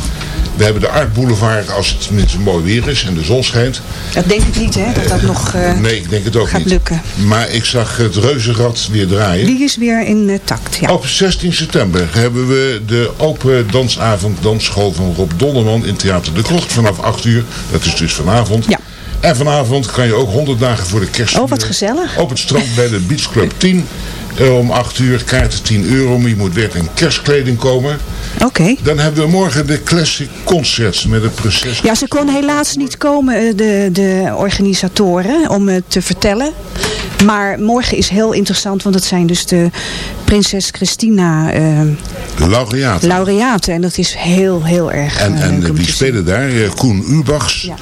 We hebben de Art Boulevard als het tenminste mooi weer is en de zon schijnt. Dat denk ik niet, hè? Dat dat nog eh, Nee, ik denk het ook gaat niet. lukken. Maar ik zag het reuzenrad weer draaien. Die is weer in eh, tact, ja. Op 16 september hebben we de open dansavond dansschool van Rob Donnerman in Theater de Krocht vanaf 8 uur. Dat is dus vanavond. Ja. En vanavond kan je ook 100 dagen voor de kerst Oh, wat gezellig. Op het strand bij de Beach Club 10. Eh, om 8 uur, kaarten 10 euro, maar je moet weer in kerstkleding komen. Oké. Dan hebben we morgen de Classic Concerts met de prinses. Ja, ze kon helaas niet komen, eh, de, de organisatoren, om het te vertellen. Maar morgen is heel interessant, want het zijn dus de prinses Christina eh, Laureaten. laureaten. En dat is heel, heel erg En, en wie spelen daar? Koen Ubachs, Ja.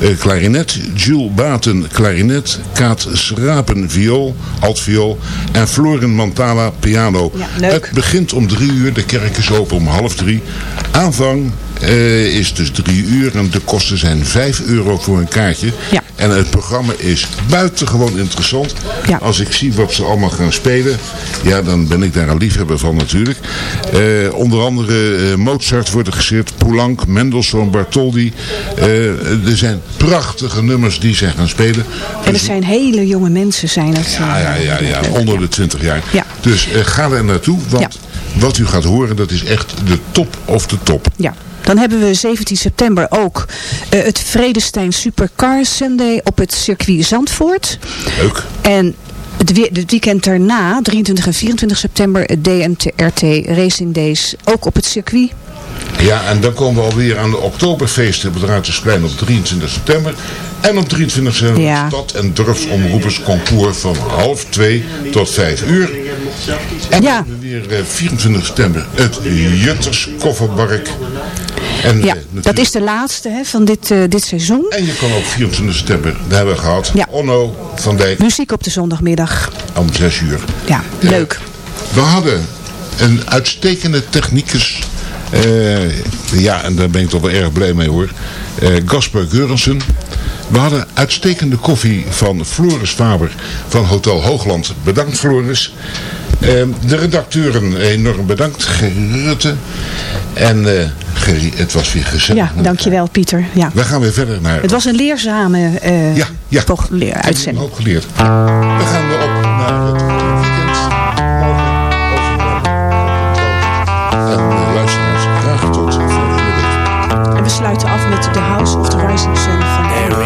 Eh, klarinet, Jules Baten, klarinet, Kaat Schrapen, viool, altviool en Florin Mantala, piano. Ja. Het begint om drie uur, de kerk is open om half drie. Aanvang eh, is dus drie uur en de kosten zijn vijf euro voor een kaartje. Ja. En het programma is buitengewoon interessant. Ja. Als ik zie wat ze allemaal gaan spelen, ja, dan ben ik daar een liefhebber van natuurlijk. Eh, onder andere eh, Mozart wordt er gezet, Poulenc, Mendelssohn, Bartholdy. Eh, er zijn prachtige nummers die zij gaan spelen. En het Dus- zijn hele jonge mensen, zijn het. ja, ja, ja, ja, onder de 20 jaar. Ja. Dus ga er naartoe, want wat u gaat horen, dat is echt de top of de top. Ja. Dan hebben we 17 september ook eh, het Vredestein Supercar Sunday op het circuit Zandvoort. Leuk. En het, we- het weekend daarna, 23 en 24 september, het DNTRT Racing Days, ook op het circuit. Ja, en dan komen we alweer aan de Oktoberfeesten op het Ruitersplein op 23 september. En op 23 september Ja. stad- en dorpsomroepersconcours van half 2 tot 5 uur. En Ja. dan hebben we weer eh, 24 september het Jutters Kofferbark. En, Ja, eh, dat is de laatste hè, van dit, eh, dit seizoen. En je kan ook 24 september, daar hebben we gehad, Ja. Onno van Dijk Muziek op de zondagmiddag. om 6 uur. Ja, leuk. We hadden een uitstekende technicus. eh, ja, en daar ben ik toch wel erg blij mee hoor. eh Gasper Geurensen. We hadden uitstekende koffie van Floris Faber van Hotel Hoogland. Bedankt Floris. Eh, de redacteuren enorm bedankt. Gerutte. En Gerrie, het was weer gezellig. Ja, dankjewel Pieter. Ja. We gaan weer verder naar... Het was een leerzame eh Ja, ja. toch, leer- Ik uitzending. ook geleerd. We gaan weer op naar het weekend. Morgen over En eh, luisteraars, graag tot volgende week. En we sluiten af met The House of the Rising Sun van in